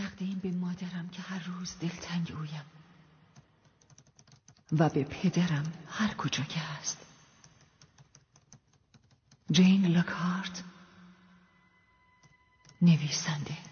تقدیم به مادرم که هر روز دلتنگ اویم. و به پدرم هر کجا که هست. جین لکارت نویسنده.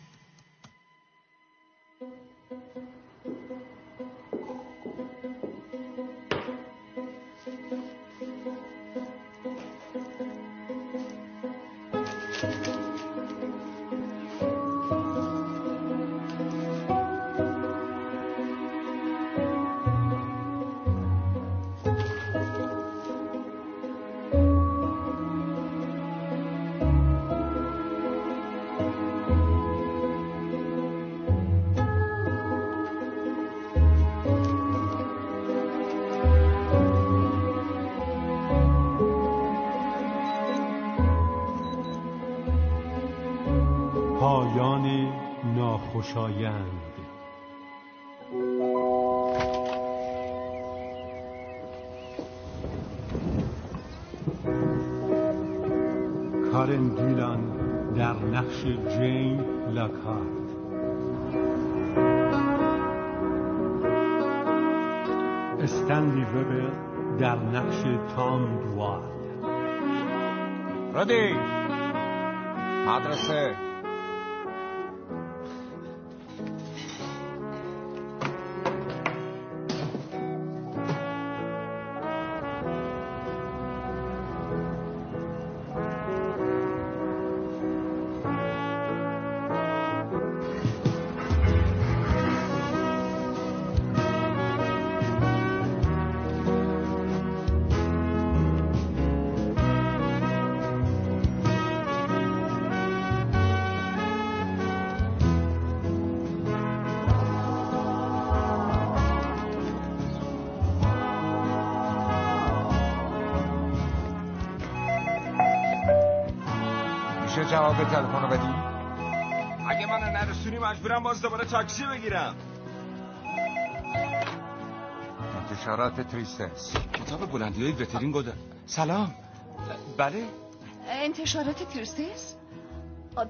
خوشایند کارن گیلان در نقش جین لاکارت استنلی وبر در نقش تام دوارد. رادی مدرسه. تاکسی بگیرم. انتشارات تریستس کتاب بلندی های وترینگو سلام. بله؟ انتشارات تریستس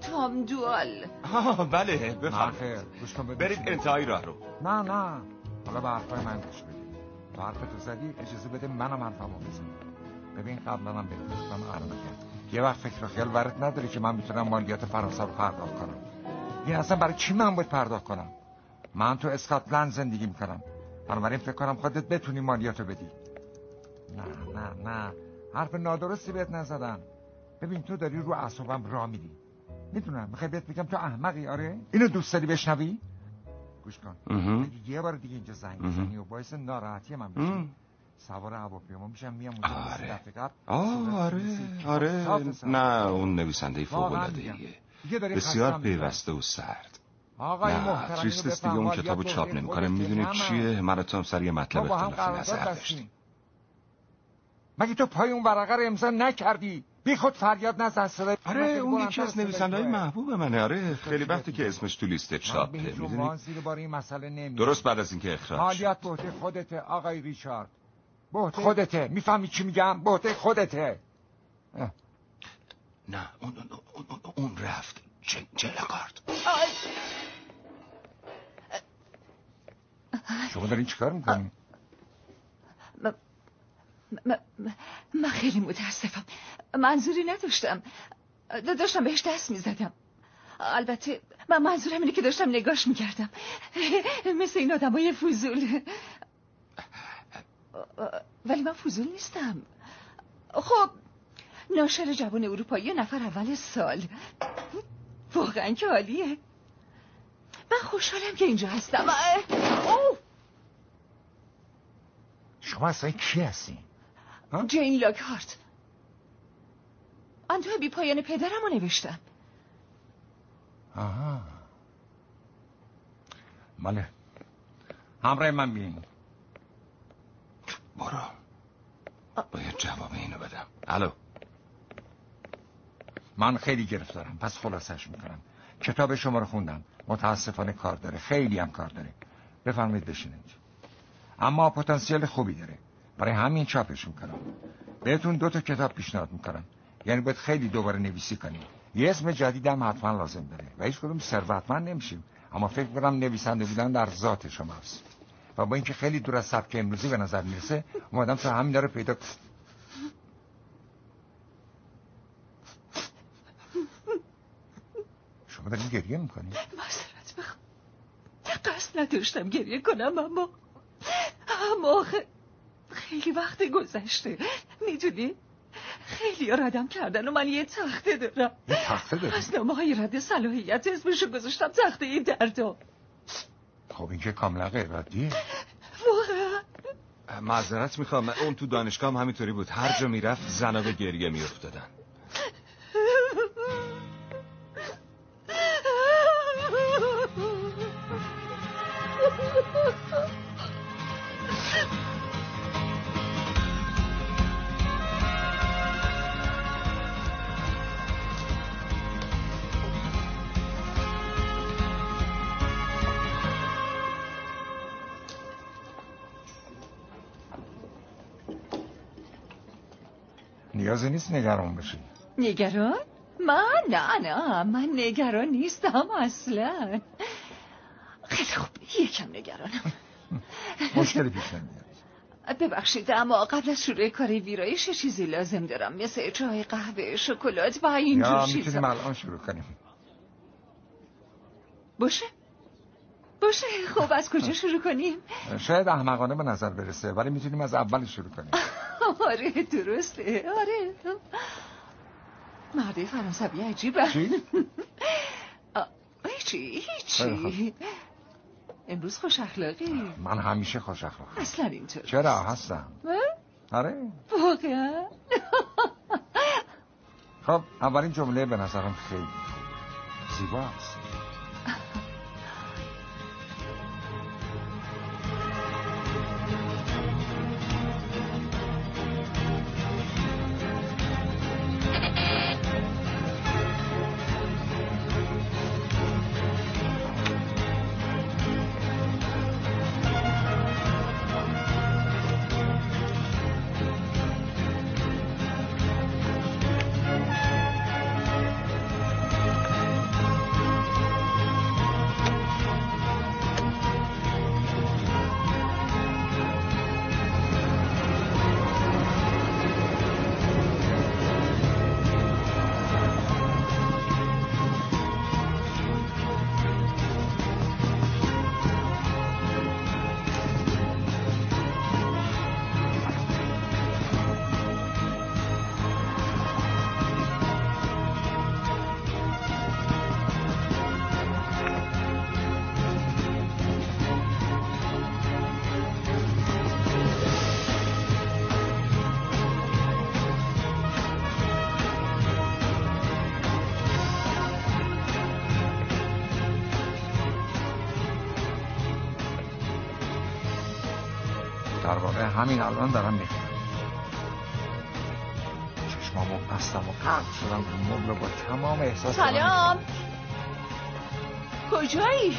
تام دوال. آه بله. بفرمایید. برید انتهای راه رو. نه نه. حالا به حرفای من گوش بدید تو حرف تو زدی اجازه بده منم حرفمو بزنم ببین قبلا هم بهت گفتم یه وقت فکر خیال ورد نداری که من می‌تونم مالیات فرانسه رو پرداخت کنم. این اصلا برای چی من باید پرداخت کنم؟ من تو اسکاتلند زندگی می‌کنم. بنابراین فکر کنم خودت بتونی مالیات رو بدی. نه نه نه. حرف نادرستی بهت نزدم. ببین تو داری رو اعصابم را میدی. می‌دونم. می‌خوای بهت بگم تو احمقی آره؟ اینو دوست داری بشنوی؟ گوش کن. یه بار دیگه اینجا زنگ بزنی و باعث ناراحتی من بشی سوار هواپیما میشم میام اونجا آره. آه آره. آره. نه اون نویسنده فوق العاده بسیار پیوسته و سرد. آقای نه تریستس دیگه اون کتابو چاپ نمی‌کنه می‌دونی چیه؟ مراتون سر یه مطلب اختلافی نظر داشتیم مگه تو پای اون ورقه رو امضا نکردی؟ بی خود فریاد نزن صدای آره اون یکی از نویسنده‌های محبوب منه. آره خیلی وقتی که اسمش تو لیست چاپه می‌دونی؟ درست بعد از اینکه اخراج مالیات به خودت آقای ریچارد. بهته خودته؟ می‌فهمی چی میگم؟ بهته خودته. نه اون, اون, اون, اون رفت. جلگارد شما دارین چیکار می‌کنی؟ من خیلی متاسفم. منظوری نداشتم. داشتم بهش دست می‌زدم. البته من منظورم اینه که داشتم نگاش می‌کردم. مثل این آدم های فضول ولی من فضول نیستم. خب ناشر جوان اروپایی نفر اول سال. واقعا که عالیه. من خوشحالم که اینجا هستم. شما اصلا کی هستی؟ جین لاکهارت. آن بی پایان پدرم رو نوشتم. آها. بله. همراه من بین. برو. باید جواب اینو بدم. الو. من خیلی گرفتارم پس خلاصش می‌کنم. کتاب شما رو خوندم. متاسفانه کار داره. خیلی هم کار داره. بفرمایید بشینید. اما پتانسیل خوبی داره. برای همین چاپش می‌کنم بهتون دو تا کتاب پیشنهاد می‌کنم. یعنی باید خیلی دوباره نویسی کنیم. یه اسم جدیدم حتما لازم داره. و هیچ کدوم ثروتمند نمیشیم. اما فکر کنم نویسنده بودن در ذات شماست. و با اینکه خیلی دور از سبک امروزی به نظر می‌رسه اومدم تو همین داره پیدا شما دارین گریه می‌کنی؟ معذرت بخوام قصد نداشتم گریه کنم اما اما آخه خیلی وقت گذشته. می‌دونی؟ خیلی ردم کردن و من یه تخته دارم. یه تخته داری؟ از نامه های رد صلاحیت اسمشو گذاشتم تخته این دردا. خب این که کاملا غیر عادیه واقعا. معذرت می‌خوام. اون تو دانشگاه هم همینطوری بود. هر جا می‌رفت زنا به گریه میافتادن. نیازی نیست نگران بشی نگران؟ من؟ نه نه. من نگران نیستم اصلا. خیلی خوب. یکم نگرانم. مشکلی پیش نمیاد. ببخشید اما قبل از شروع کار ویرایش چیزی لازم دارم. مثل چای قهوه شکلات و اینجور یا چیزا. می‌تونیم الان شروع کنیم. باشه؟ باشه خب از کجا شروع کنیم؟ شاید احمقانه به نظر برسه ولی می‌تونیم از اول شروع کنیم. آره درسته. آره. مرده فرانسوی عجیبه. چی؟ هیچی هیچی. امروز خوش اخلاقی. من همیشه خوش اخلاق اصلا اینطور. چرا؟ هستم. آره. واقعا. خب اولین جمله به نظرم خیلی زیباست. همین الان دارم می‌خونم. چشمامو بستم و قرد شدم رو مبل با تمام احساس سلام. کجایی؟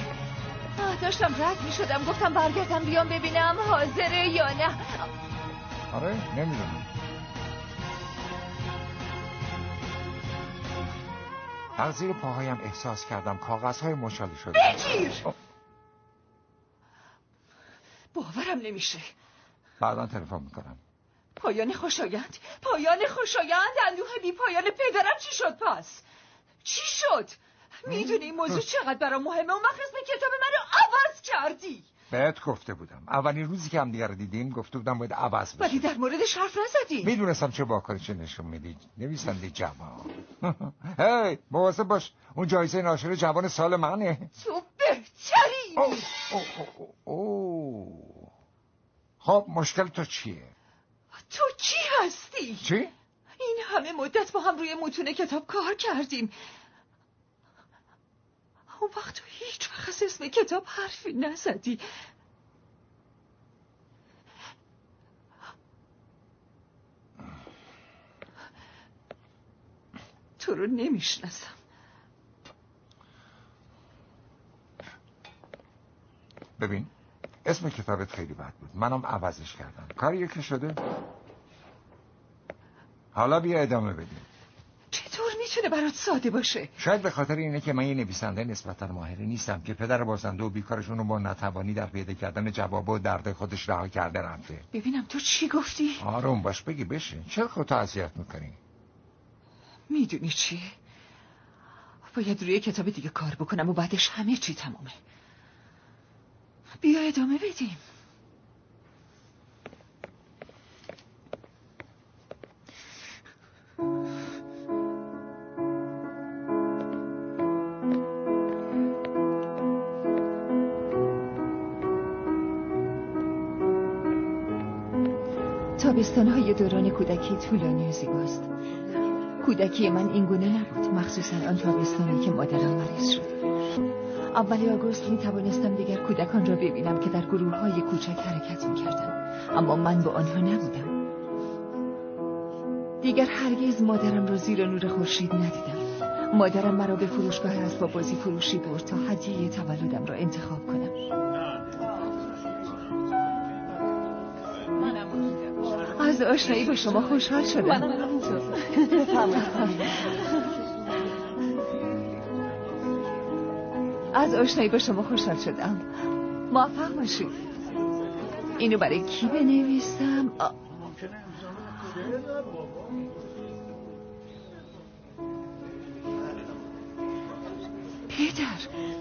داشتم رد می شدم گفتم برگردم بیام ببینم حاضره یا نه. آره نمی‌دونم. در زیر پاهایم احساس کردم کاغذهای مشالی شده. بگیر. باورم نمیشه. بعدا تلفن می‌کنم. پایان خوشایند. پایان خوشایند. اندوه بی پایان پدرم چی شد پس؟ چی شد؟ می‌دونی این موضوع چقدر برام مهمه؟ اون وقت اسم کتاب منو عوض کردی. بهت گفته بودم. اولین روزی که هم دیگر دیدیم گفته بودم باید عوض بشه. ولی در موردش حرف نزدی. می‌دونستم چه واکنشی نشون میدی نویسنده جوان. هی مواظب باش. اون جایزه ناشر جوان سال منه. تو بهتری. اوه، اوه، اوه، اوه. خب مشکل تو چیه؟ تو چی هستی؟ چی؟ این همه مدت با هم روی متون کتاب کار کردیم. اون وقت تو هیچ وقت از اسم کتاب حرفی نزدی. تو رو نمی‌شناسم. ببین اسم کتابت خیلی بد بود. منم عوضش کردم. کاری که شده؟ حالا بیا ادامه بدیم. چطور می‌تونی ممکنه برات ساده باشه؟ شاید به خاطر اینه که من یه نویسنده نسبتا ماهره نیستم که پدر بازنده و بیکارشون رو با نتوانی در پیدا کردن جواب و درد خودش رها کرده رفته. ببینم تو چی گفتی؟ آروم باش بگی بشه. چرا خودتو اذیت می‌کنی؟ می‌دونی چیه؟ باید روی کتاب دیگه کار بکنم و بعدش همه چی تمومه. بیا ادامه بدیم. های دوران کودکی طولانی و زیباست. کودکی من اینگونه نبود. مخصوصا آن تابستانی که مادرم مریض شد. اولی آگوست می توانستم دیگر کودکان را ببینم که در گروه های کوچک حرکت می کردن. اما من با آنها نبودم. دیگر هرگز مادرم را زیر نور خورشید ندیدم. مادرم مرا به فروشگاه اسباب بازی فروشی برد تا هدیه تولدم را انتخاب کنم. از آشنایی با شما خوشحال شدم. از آشنایی با شما خوشحال شدم. موفق باشید. اینو برای کی بنویسم؟ من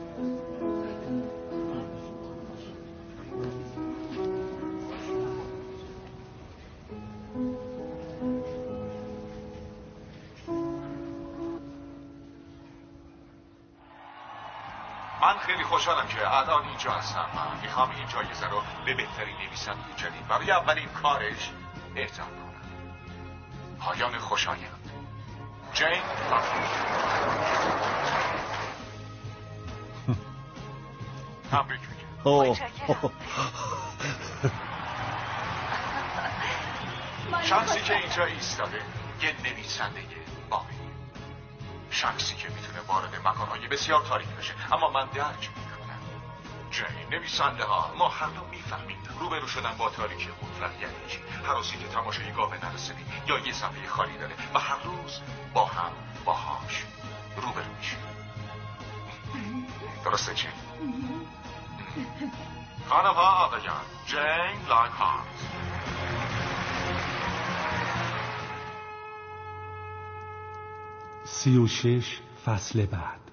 الان اینجا هستم. می‌خوام این جایزه رو به بهترین نویسنده جدید. برای اولین کارش اهدا کنم. پایان خوشایند. جین تبریک میگم. شخصی که اینجا ایستاده یه نویسنده واقعی شخصی که می‌تونه وارد مکانهای بسیار تاریک بشه اما من درک جین نویسنده ها. ما هر دو می‌فهمیم. روبرو شدن با تاریکی مطلق یعنی چی؟ روزی که تماشای گاوه یا یه صفحه خالی داره و هر روز با هم باهاش روبرو میشیم. درسته چی؟ خانم ها آقایان جین لاک سی فصل بعد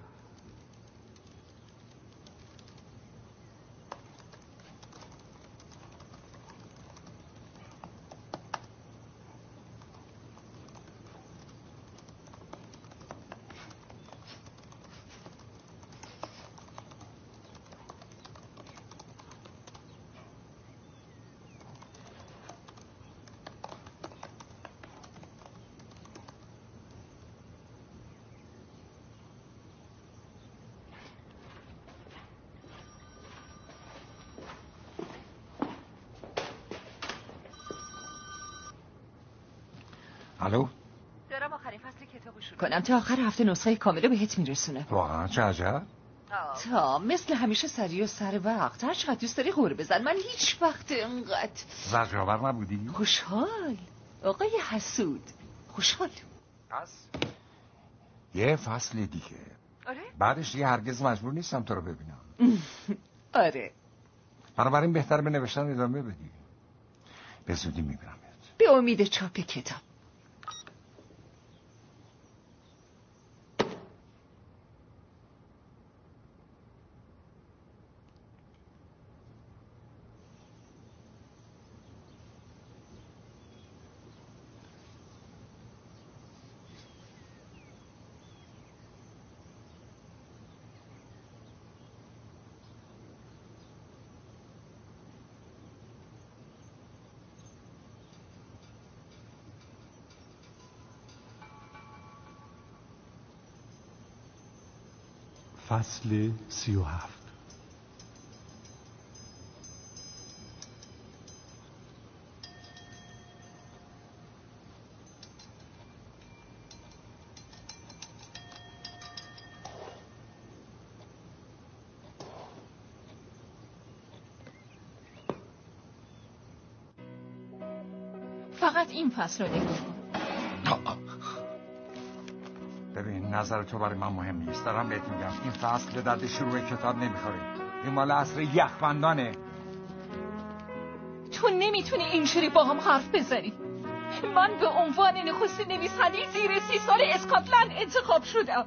الو دارم آخرین فصل کتابو شروع کنم تا آخر هفته نسخه کامل بهت میرسونه. واقعا؟ چه عجب. تا مثل همیشه سری و سر وقت. هر چقدر دوست داری غور بزن. من هیچ وقت انقدر زرجاور نبودی؟ خوشحال. آقای حسود. خوشحال. پس؟ یه فصل دیگه. آره؟ بعدش دیگه هرگز مجبور نیستم تو رو ببینم. آره. بنابراین بهتر به نوشتن ادامه بدی. به زودی می‌بینم به امید چاپ کتاب. فصل سی و هفت. فقط این فصل رو نگاه نظر تو برای من مهم نیست. دارم بهت میگم. این فصل به درد شروع کتاب نمی‌خوره. این مال عصر یخبندانه. تو نمی‌تونی اینجوری با هم حرف بزنی. من به عنوان نخست نویسنده زیر سی سال اسکاتلند انتخاب شدم.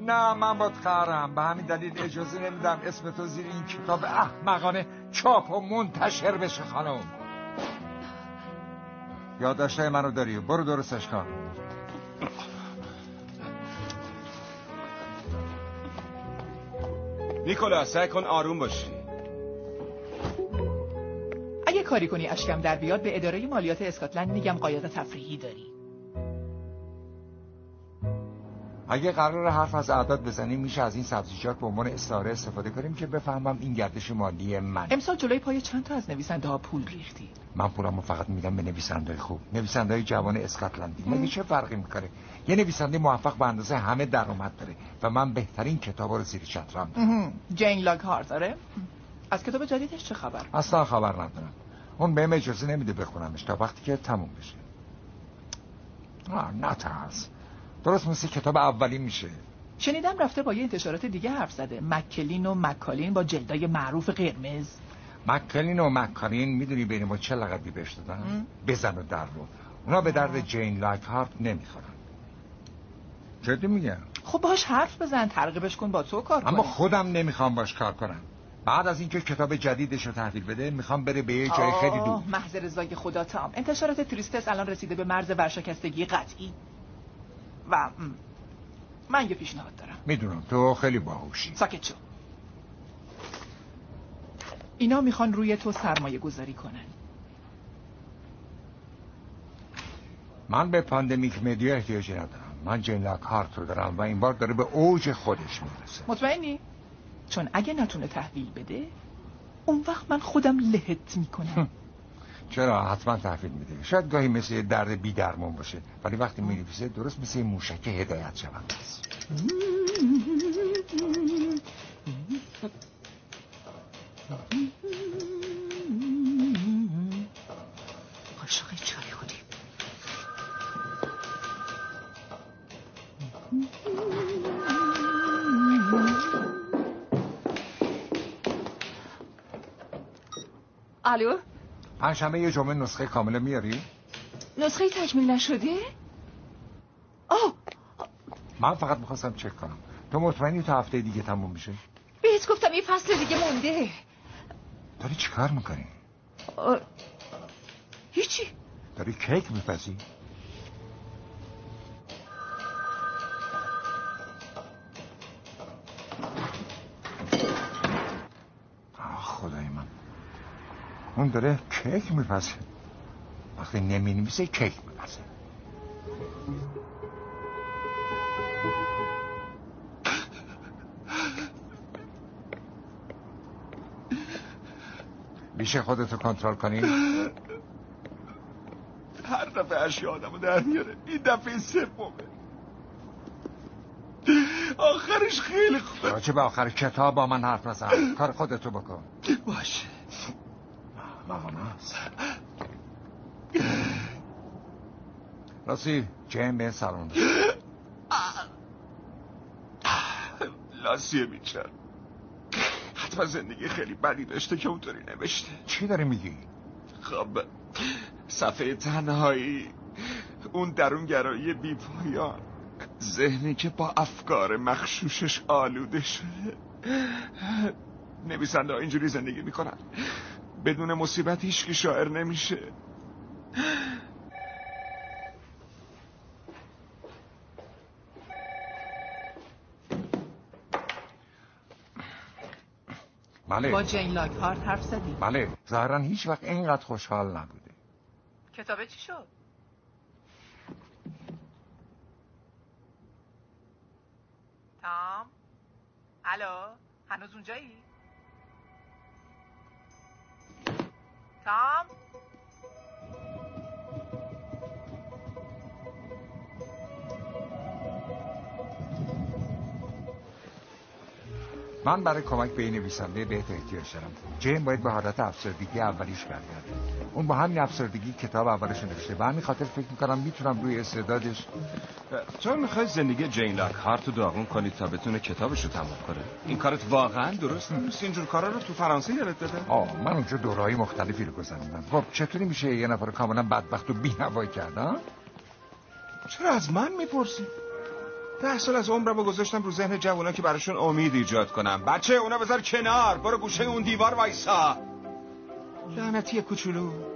نه من با خرم. به همین دلیل اجازه نمیدم اسم تو زیر این کتاب احمقانه چاپ و منتشر بشه خانم. یادداشتای منو داری. برو درستش کن نیکولا سعی کن آروم باشی. اگه کاری کنی اشکم در بیاد به اداره مالیات اسکاتلند میگم قایق تفریحی داری. اگه قرار حرف از اعداد بزنیم میشه از این سبزیجات به عنوان استعاره استفاده کنیم که بفهمم این گردش مالی من امسال جلوی پای چند تا از نویسنده ها پول ریختی؟ من پولمو فقط میدم به نویسنده خوب. نویسنده جوان اسکاتلندی. مگه چه فرقی می‌کنه؟ یه نویسنده موفق به اندازه همه درآمد داره و من بهترین کتاب رو زیر چترم. دارم جین لاک هارت داره از کتاب جدیدش چه خبر؟ اصلا خبر ندارم. اون بهم اجازه نمیده بخونمش تا وقتی که تموم بشه. آه نترس درست مثل کتاب اولی میشه. شنیدم رفته با یه انتشارات دیگه حرف زده. مکلین و مکالین با جلدای معروف قرمز. مکلین و مکالین می‌دونی بین ما چه لقبی بهش دادن؟ بزن و در رو. اونا به درد جین لایک هارت نمی‌خورن. جدی میگم؟ خب باش حرف بزن ترغیبش کن با تو کار اما. خودم نمی‌خوام باش کار کنم. بعد از اینکه کتاب جدیدش رو تحویل بده می‌خوام بره به یه جای خیلی دور. محض رضای خدا تام. انتشارات تریستس الان رسیده به مرز ورشکستگی قطعی. و من یه پیشنهاد دارم. می‌دونم. تو خیلی باهوشی. ساکت شو. اینا می‌خوان روی تو سرمایه گذاری کنن. من به Pandemic Media احتیاجی ندارم. من جین لاک هارت رو دارم و این بار داره به اوج خودش می‌رسه. مطمئنی؟ چون اگه نتونه تحویل بده اون وقت من خودم لهت می‌کنم. چرا؟ حتما تحویل میده شاید گاهی مثل یه درد بی درمون باشه. ولی وقتی می‌نویسه درست مثل یه موشک هدایت شونده است. چای خودی. الو؟ پنجشنبه یه جمعه نسخه کامله میاری؟ نسخه تکمیل نشده؟ آه! من فقط می‌خواستم چک کنم. تو مطمئنی تا هفته دیگه تموم میشه؟ بهت گفتم یه فصل دیگه مونده. داری چیکار می‌کنی؟ آه، هیچی. داری کیک میپزی؟ اون داره کیک میپزه. وقتی نمی‌نویسه کیک میپزه. میشه خودتو کنترل کنی؟ هر دفعه اشیا آدمو در میاره. این دفعه سومه آخرش خیلی خوبه. راجع به آخر کتاب با من حرف نزن کار خودتو بکن. باشه. ماماناست راستی جیم به سلام. لاسیه میچن حتما زندگی خیلی بدی داشته که اونطوری نوشته. چی داری میگی؟ خب صفحه تنهایی اون درونگرایی بی پایان. ذهنی که با افکار مخشوشش آلوده شده. نویسنده ها اینجوری زندگی می‌کنن. بدون مصیبت هیچکی شاعر نمیشه. بله. با جین لاک هارت حرف زدی. بله. ظاهرا هیچ وقت اینقدر خوشحال نبوده. کتابه چی شد؟ تام؟ الو؟ هنوز اونجایی؟ تام من برای کمک به این نویسنده بهت احتیاج دارم. جیم باید به حالت افسردگی اولیش برگرده. اون با همین افسردگی کتاب اولش نوشته. به همین خاطر فکر می‌کنم می‌تونم روی استعدادش تو می‌خوای زندگی جین لاکهارت رو داغون کنی تا بتونه کتابش رو تمام کنه؟ این کارت واقعا درست نیست. اینجور کارا رو تو فرانسه یادت داده آه من اونجا دورهای مختلفی رو گذروندم. خب چطوری میشه یه نفر کاملا بدبخت و بینوایی کردن چرا از من می‌پرسی؟ ده سال از عمرم رو گذاشتم رو ذهن جوانا که براشون امید ایجاد کنم. بچه اونا بذار کنار. برو گوشه اون دیوار وایسا. لعنتی کوچولو.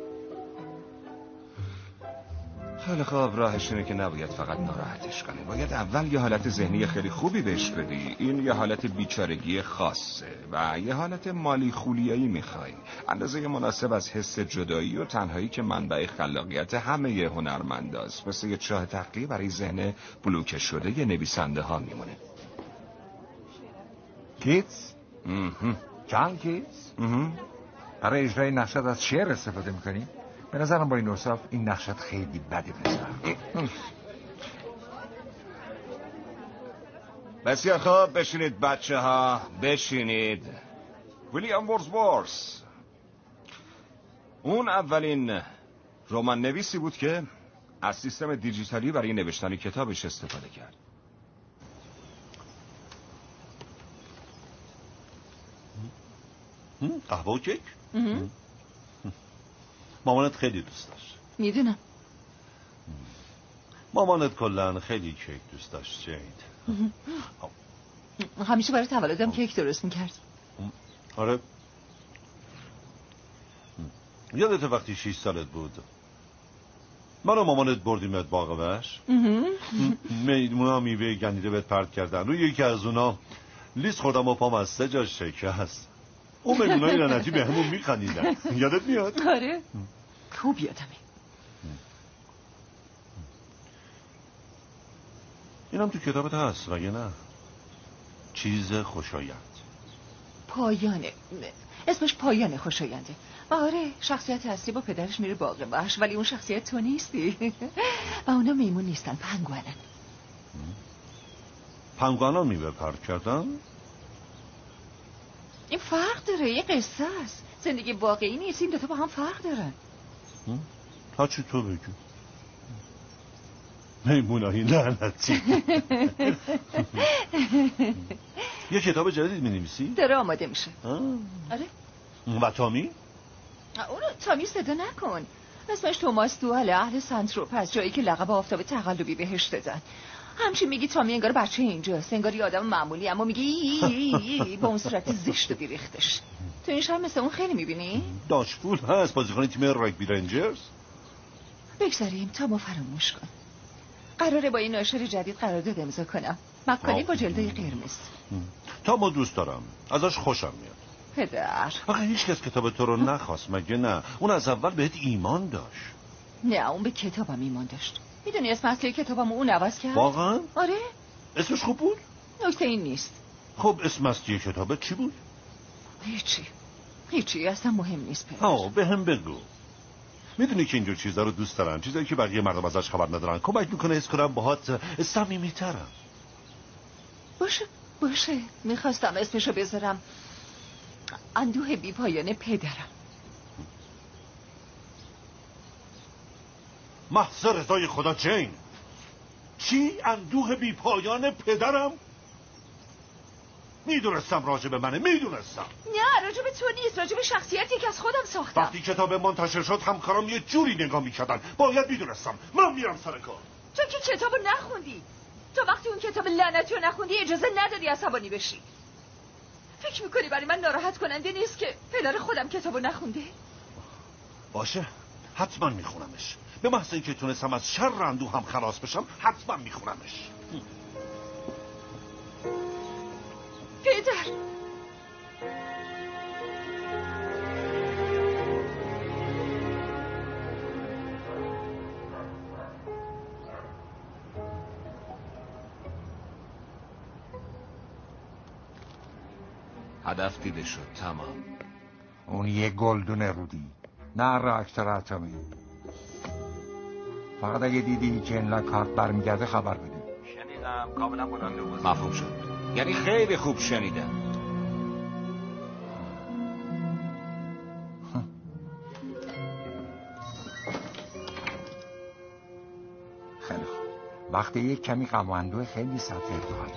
خیلی خواب راهش اینه که نباید فقط ناراحتش کنی. باید اول یه حالت ذهنی خیلی خوبی بهش بدی. این یه حالت بیچارگی خاصه و یه حالت مالی خولیایی می‌خوای. اندازه مناسب از حس جدایی و تنهایی که منبع خلاقیت همه یه هنرمنداست مثل یه چاه تقیی برای ذهن بلوکه شده یه نویسنده ها میمونه. جان کیتس مهم. برای اجرای نقشت از شعر استفاده می‌کنی؟ به نظرم با این اوصاف این نقشت خیلی بده پسر بسیار خوب بشینید بچه ها بشینید. ویلیام ورزورس اون اولین رمان نویسی بود که از سیستم دیجیتالی برای نوشتن کتابش استفاده کرد. قهوه و کیک مامانت خیلی دوست داشت. می‌دونم. مامانت کلا خیلی کیک دوست داشت جید. همیشه برای تولدم کیک درست می‌کرد. آره. یادت وقتی شیش سالت بود؟ من و مامانت بردیمت باغ وحش. میمونا میوه گندیده بهت پرد کردن. روی یکی از اونا لیز خوردم و پام از سه جا شکست. اون میمونای لعنتی به همون میخندیدن. یادت میاد؟ آره. خوب یادمه اینم تو کتابت هست مگه نه؟ چیز خوشایند. پایانه اسمش پایان خوشاینده. و آره شخصیت اصلی با پدرش میره باغ وحش ولی اون شخصیت تو نیستی. و اونا میمون نیستن پنگوانن. پنگوانان میوه پرد کردن؟ این فرق داره یه قصه است. زندگی واقعی نیست این دوتا با هم فرق دارن. تا چی تو بگو میمونایی لعنتی یه کتاب جدید می نویسی؟ داره آماده میشه. آره. و تامی؟ اونو تامی صدا نکن. اسمش توماس دوال اهل سنتروپ از جایی که لقب آفتاب تقلبی بهش دادن. همچی میگی تامی انگار بچه اینجاست انگار یه آدم معمولی اما میگی ای ای ای با اون صورت زشت و بیریختش. تو این شهر مثل اون خیلی می‌بینی؟ داشپول هست بازیکن تیم راگبی رنجرز. بگذاریم تامو فراموش کن قراره با این ناشر جدید قرارداد امضا کنم. مکانی با جلدای قرمز. تا ما دوست دارم. ازش خوشم میاد. پدر. آخه هیچ کس کتاب تو رو نخواست مگه نه؟ اون از اول بهت ایمان داشت. نه اون به کتابم ایمان داشت. می‌دونی اسم اصلی کتابم اون عوض کرد؟ واقعا؟ آره. اسمش خوب بود؟ نکته این نیست. خب اسم اصلی کتابه چی بود؟ هیچی. هیچی. اصلا مهم نیست پدر. آه به هم بگو. می‌دونی که اینجور چیزا رو دوست دارم چیزایی که بقیه مردم ازش خبر ندارن. کمک می‌کنه حس کنم باهات صمیمیترم باشه باشه. می‌خواستم اسمشو بذارم. اندوه بی پایان پدرم. محض رضای خدا جین. چی اندوه بی پایان پدرم؟ می‌دونستم راجع به منه می‌دونستم. نه راجب تو نیست راجب شخصیتی که از خودم ساختم. وقتی کتاب منتشر شد همکارام یه جوری نگاه می‌کردن. باید می‌دونستم. من میرم سر کار. تو که کتابو نخوندی. تو وقتی اون کتاب لعنتی رو نخوندی اجازه ندادی عصبانی بشی. فکر می‌کنی برای من ناراحت کننده نیست که پدر خودم کتابو نخونده؟ باشه حتما میخونمش. به محض اینکه تونستم از شر اندوه هم خلاص بشم حتما میخونمش. پدر. هدف دیده شد تمام. اون یه گلدون رودی. نه راکتر اتمی فقط اگه دیدی که اینقدر کارت برمیگرده خبر بده. شنیدم کاملا بلنده بود. مفهوم شد. یعنی خیلی خوب شنیدم. خب. خیلی خوب. وقتی یک کمی قماندو خیلی سفید خواهد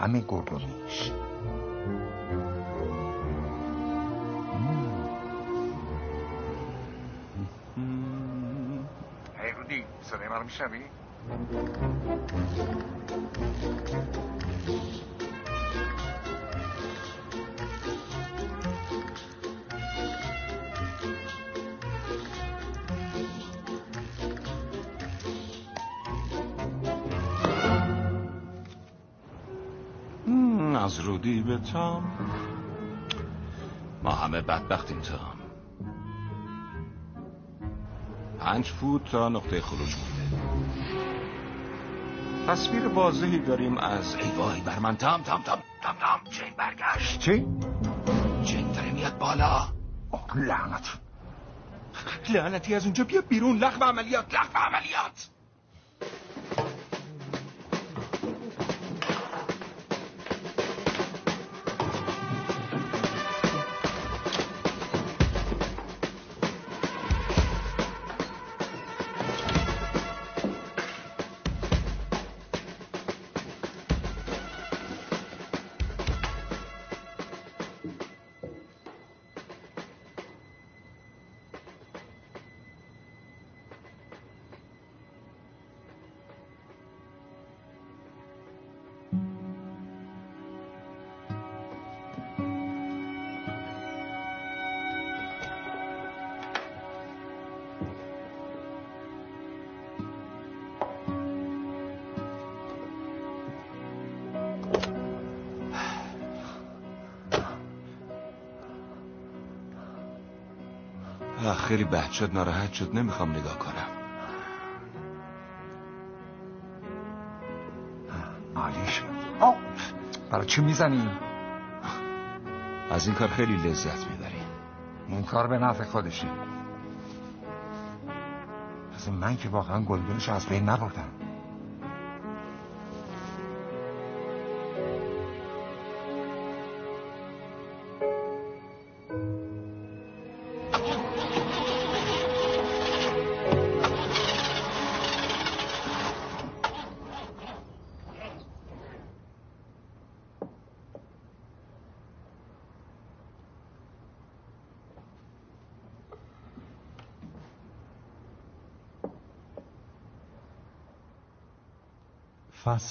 همه گرگومیش میشنوی؟ از رودی به تام. ما همه بدبختیم تام پنج فوت تا نقطه خروج مونده تصویر واضحی داریم از ای وای بر من تام تام تام تام تام جین برگشت. چی؟ جین داره میاد بالا. لعنت لعنتی از اونجا بیا بیرون. لغو عملیات لغو خیلی بد شد ناراحت شد نمی‌خوام نگاه کنم. عالی شد. آه، برای چی می‌زنی؟ از این کار خیلی لذت می‌بری. این کار به نفع خودشه. پس من که واقعا گلدونش از بین نبردم.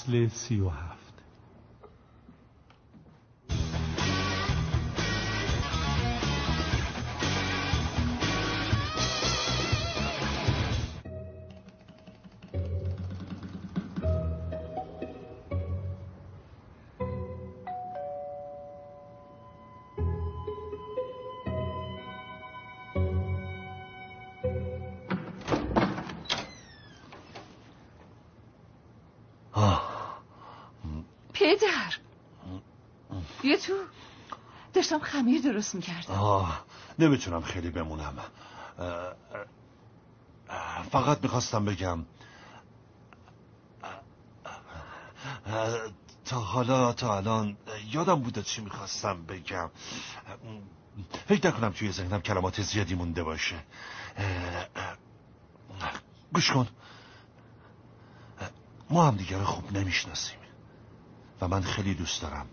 فصل خمیر درست می‌کردم آه نمی‌تونم خیلی بمونم. فقط می‌خواستم بگم تا حالا تا الان یادم بوده چی می‌خواستم بگم. فکر نکنم توی ذهنم کلمات زیادی مونده باشه. گوش کن. ما هم دیگر خوب نمی‌شناسیم و من خیلی دوست دارم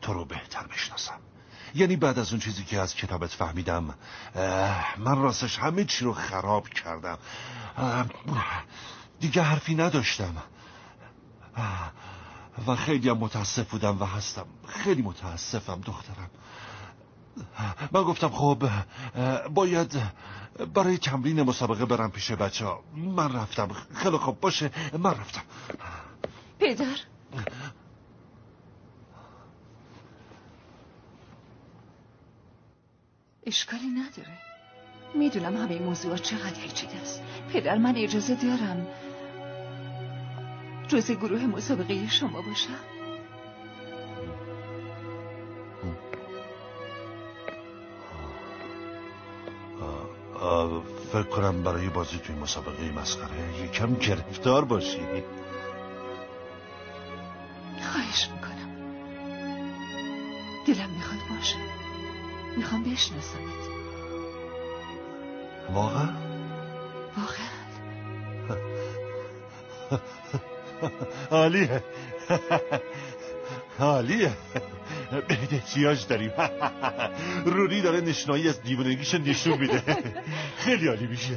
تو رو بهتر بشناسم. یعنی بعد از اون چیزی که از کتابت فهمیدم من راستش همه چی رو خراب کردم. دیگه حرفی نداشتم. و خیلی هم متاسف بودم و هستم. خیلی متاسفم دخترم. من گفتم خب باید برای تمرین مسابقه برم پیش بچه ها. من رفتم. خیلی خوب باشه. من رفتم. پدر. اشکالی نداره. می‌دونم همه این موضوعات چقدر پیچیده است. پدر من اجازه دارم جز گروه مسابقه شما باشم. فکر کنم برای بازی توی مسابقه مسخره یکم گرفتار باشی. خواهش می‌کنم. دلم می‌خواد باشم. می‌خوام بشناسمت. واقعا؟ واقعا. عالیه. عالیه. بهت احتیاج داریم. روری داره نشنایی از دیوانگیش نشون میده. خیلی عالی میشه.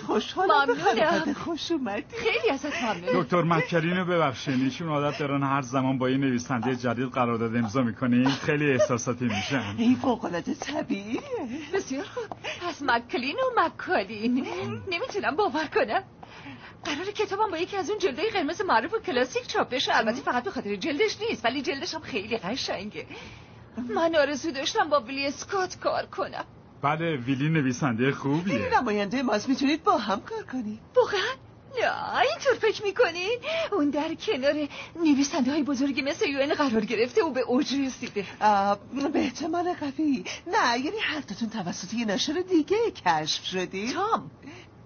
خیلی خوشحالم ممنونم. خوش اومدی. خیلی ازت ممنونم. دکتر مکرین رو ببخشین. ایشون عادت دارن هر زمان با یه نویسنده جدید قرارداد امضا می‌کنین خیلی احساساتی میشن. این فوقلاده طبیعیه. بسیار خوب. پس مکلین و مکالین. نمی‌تونم باور کنم. قرار کتابم با یکی از اون جلدهای قرمز معروف و کلاسیک چاپ بشه. البته فقط به خاطر جلدش نیست ولی جلدش هم خیلی قشنگه. من آرزو داشتم با ویلی اسکات کار کنم. بله ویلی نویسنده این خوبیه نماینده ماست. می‌تونید با هم کار کنید. واقعا؟ نه اینطور فکر می‌کنین اون در کنار نویسنده های بزرگی مثل یون قرار گرفته و به اوج رسیده. به احتمال قوی. نه یعنی هر دوتون توسط یه ناشر دیگه کشف شدی. تام.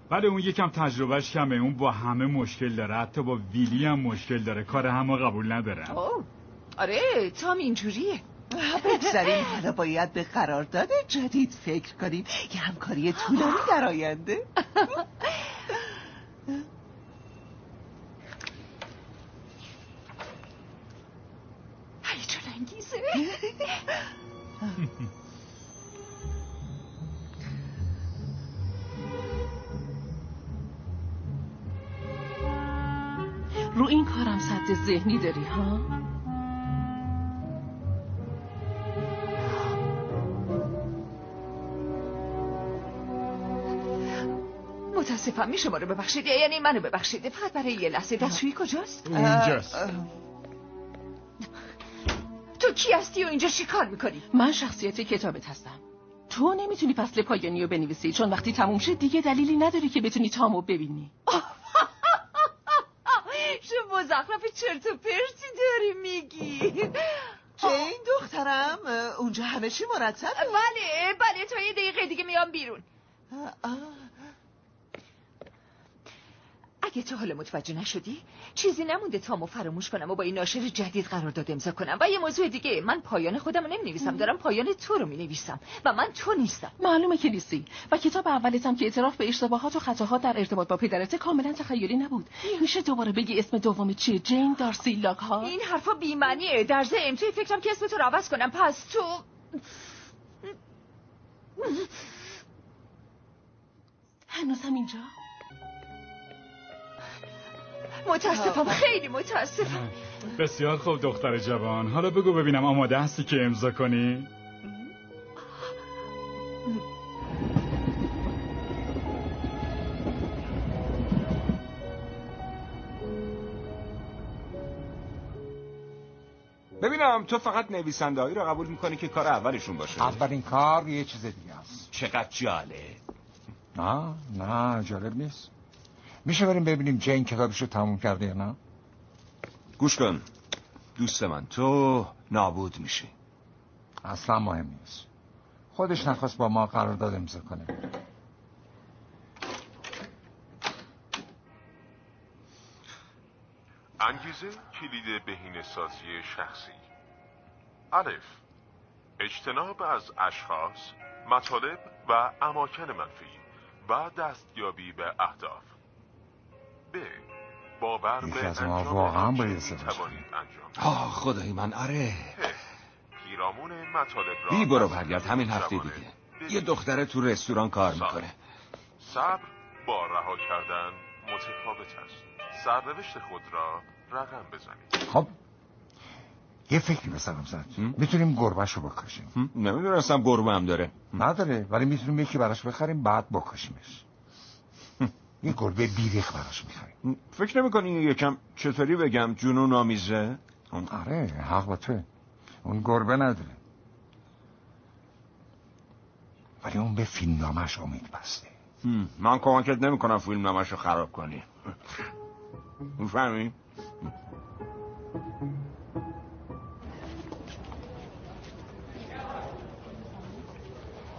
بله اون یکم تجربهش کمه. اون با همه مشکل داره. حتی با ویلی هم مشکل داره. کار همه قبول ندارم. اوه. آره تام اینجوریه. بگذاریم حالا باید به قرارداد جدید فکر کنیم. یه همکاری طولانی در آینده. هیجان انگیزه. رو این کارم سد ذهنی داری ها؟ متاسفم میشه ما رو ببخشید؟ یعنی منو ببخشید؟ فقط برای یه لحظه. دستشویی کجاست؟ اونجاست تو کی هستی و اینجا چی کار می‌کنی؟ من شخصیت کتابت هستم. تو نمی‌تونی فصل پایانی رو بنویسی چون وقتی تموم شد دیگه دلیلی نداری که بتونی تامو ببینی. شو مزخرف چرت و پرتی داری میگی. جین دخترم اونجا همه چی مرتب بله بله تا یه دقیقه دیگه میام بیرون. اگه تا حالا متوجه نشدی؟ چیزی نمونده تامو فراموش کنم و با این ناشر جدید قرارداد امضا کنم. و یه موضوع دیگه من پایان خودم رو نمی نویسم دارم پایان تو رو می نویسم و من تو نیستم. معلومه که نیستی. و کتاب اولتم که اعتراف به اشتباهات و خطاها در ارتباط با پدرت کاملا تخیلی نبود. میشه دوباره بگی اسم دوم چیه جین دارسی لاک ها این حرفا بیمعنیه. در ضمن فکرم که اسم تو رو عوض کنم. پس تو هنوز هم اینجا؟ متاسفم خیلی متاسفم. بسیار خوب دختر جوان. حالا بگو ببینم آماده هستی که امضا کنی؟ ببینم تو فقط نویسنده رو قبول می‌کنی که کار اولشون باشه. اولین کار یه چیز دیگه است. چقدر جاله نه نه جالب نیست. میشه بریم ببینیم جین کتابش رو تموم کرده یا نه؟ گوش کن. دوست من تو نابود میشی. اصلا مهم نیست. خودش نخواست با ما قرارداد امضا کنه. انگیزه کلید بهینه سازی شخصی. الف. اجتناب از اشخاص مطالب و اماکن منفی و دستیابی به اهداف. یکی به از ما انجام واقعا انجام آه خدای من آره. ه. پیرامون مطالب را بی برو برگرد همین هفته دیگه. یه دختره تو رستوران کار. می‌کنه. صبر با رها کردن متفاوت است. سرنوشت خود را رقم بزنید. خب یه فکری به سرم زد. می‌تونیم گربهش رو بکشیم. نمی‌دونستم گربه هم داره. نداره ولی می‌تونیم یکی براش بخریم بعد بکشیمش. یه گربه بیریخ براش می‌خریم فکر نمی‌کنی یکم چطوری بگم؟ جنون آمیزه؟ آره حق با توه. اون گربه نداره. ولی اون به فیلمنامش امید بسته. هم، من کمکت نمی‌کنم فیلم نمش رو خراب کنی. می‌فهمی؟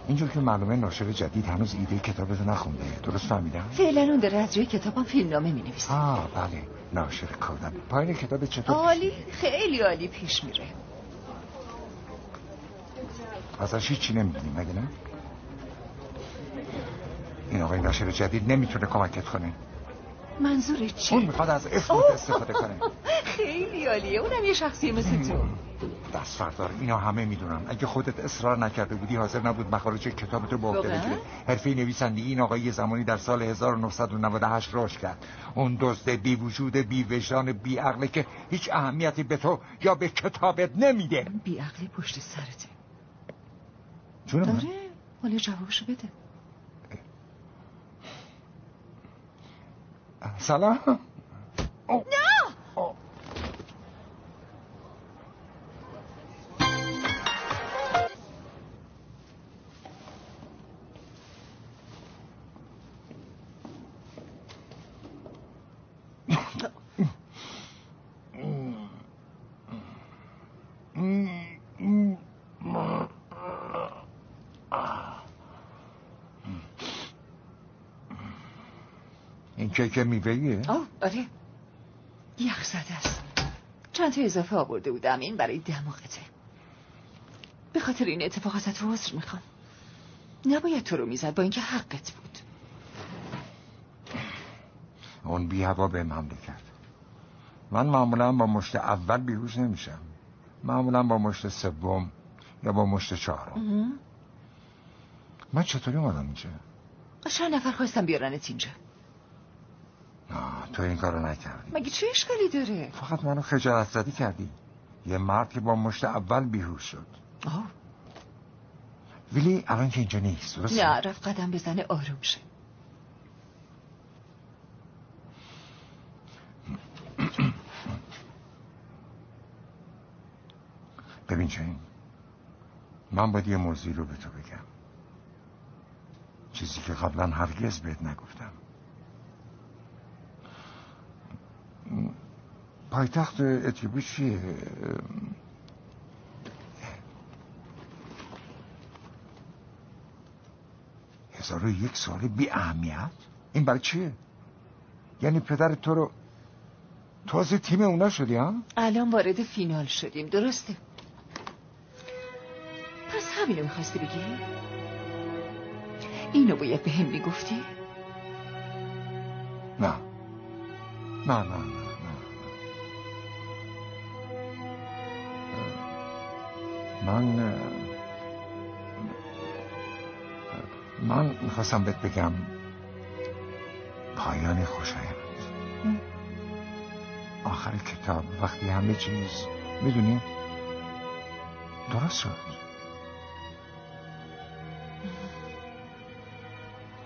اینجور که معلومه ناشر جدید هنوز ایده کتابتو نخونده درست فهمیدم؟ فعلا اون داره از روی کتابم فیلمنامه می نویسه آه بله ناشر کادم پایین کتاب چطور؟ عالی خیلی عالی پیش میره ازش هیچی نمی‌دونی مگه نه؟ این آقای ناشر جدید نمی‌تونه کمکت کنه منظور چی؟ اون می‌خواد از اسمت استفاده کنه. خیلی عالیه. اونم یه شخصی مثل تو. دست فردار اینا همه می‌دونم. اگه خودت اصرار نکرده بودی حاضر نبود مخارج کتابتو به عهده واقعا؟ بگیره حرفه نویسندگی این آقای یه زمانی در سال 1998 رشد کرد. اون دزد بی وجود بی وجدان بی عقله که هیچ اهمیتی به تو یا به کتابت نمیده. بی عقلی پشت سرته. جون من. داره؟ حالا جوابشو بده. سلام این کیک میوهیه آه آره. یخ زده است. چند تا اضافه آورده بودم. این برای دماغته. به خاطر این اتفاق ازت عذر می‌خوام. نباید تو رو می‌زد با اینکه حقت بود. اون بی هوا بهم حمله کرد. من معمولا با مشت اول بیهوش نمیشم. معمولا با مشت سوم یا با مشت چهارم. من چطوری اومدم اینجا؟ چند نفر خواستم بیارنت اینجا. تو این کارو نکردی. مگه چه اشکالی داره؟ فقط منو خجالت زدی کردی. یه مرد که با مشت اول بیهوش شد. آه. ولی الان که اینجا نیست درسته؟ نه رفت قدم بزنه آروم شه. ببین چه من باید یه موضوعی رو به تو بگم. چیزی که قبلا هرگز بهت نگفتم. پایتخت اتیوپی چیه؟ هزار و یک سال بی اهمیت؟ این برای چیه؟ یعنی پدر تو رو تازه تیم اونا شدی ها؟ الان وارد فینال شدیم درسته پس همینو می‌خواستی بگی؟ اینو باید به هم می‌گفتی؟ نه نه نه نه من من می‌خواستم بهت بگم پایان خوشایند. آخر کتاب وقتی همه چیز می‌دونی؟ درست شد.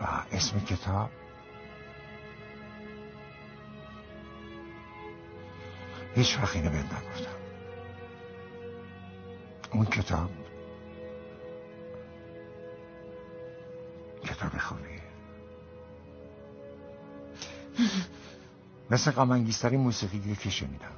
و اسم کتاب؟ هیچ وقت اینو بهت نگفتم. اون کتاب کتاب خوبیه مثل غمانگیزترین موسیقی که شنیدم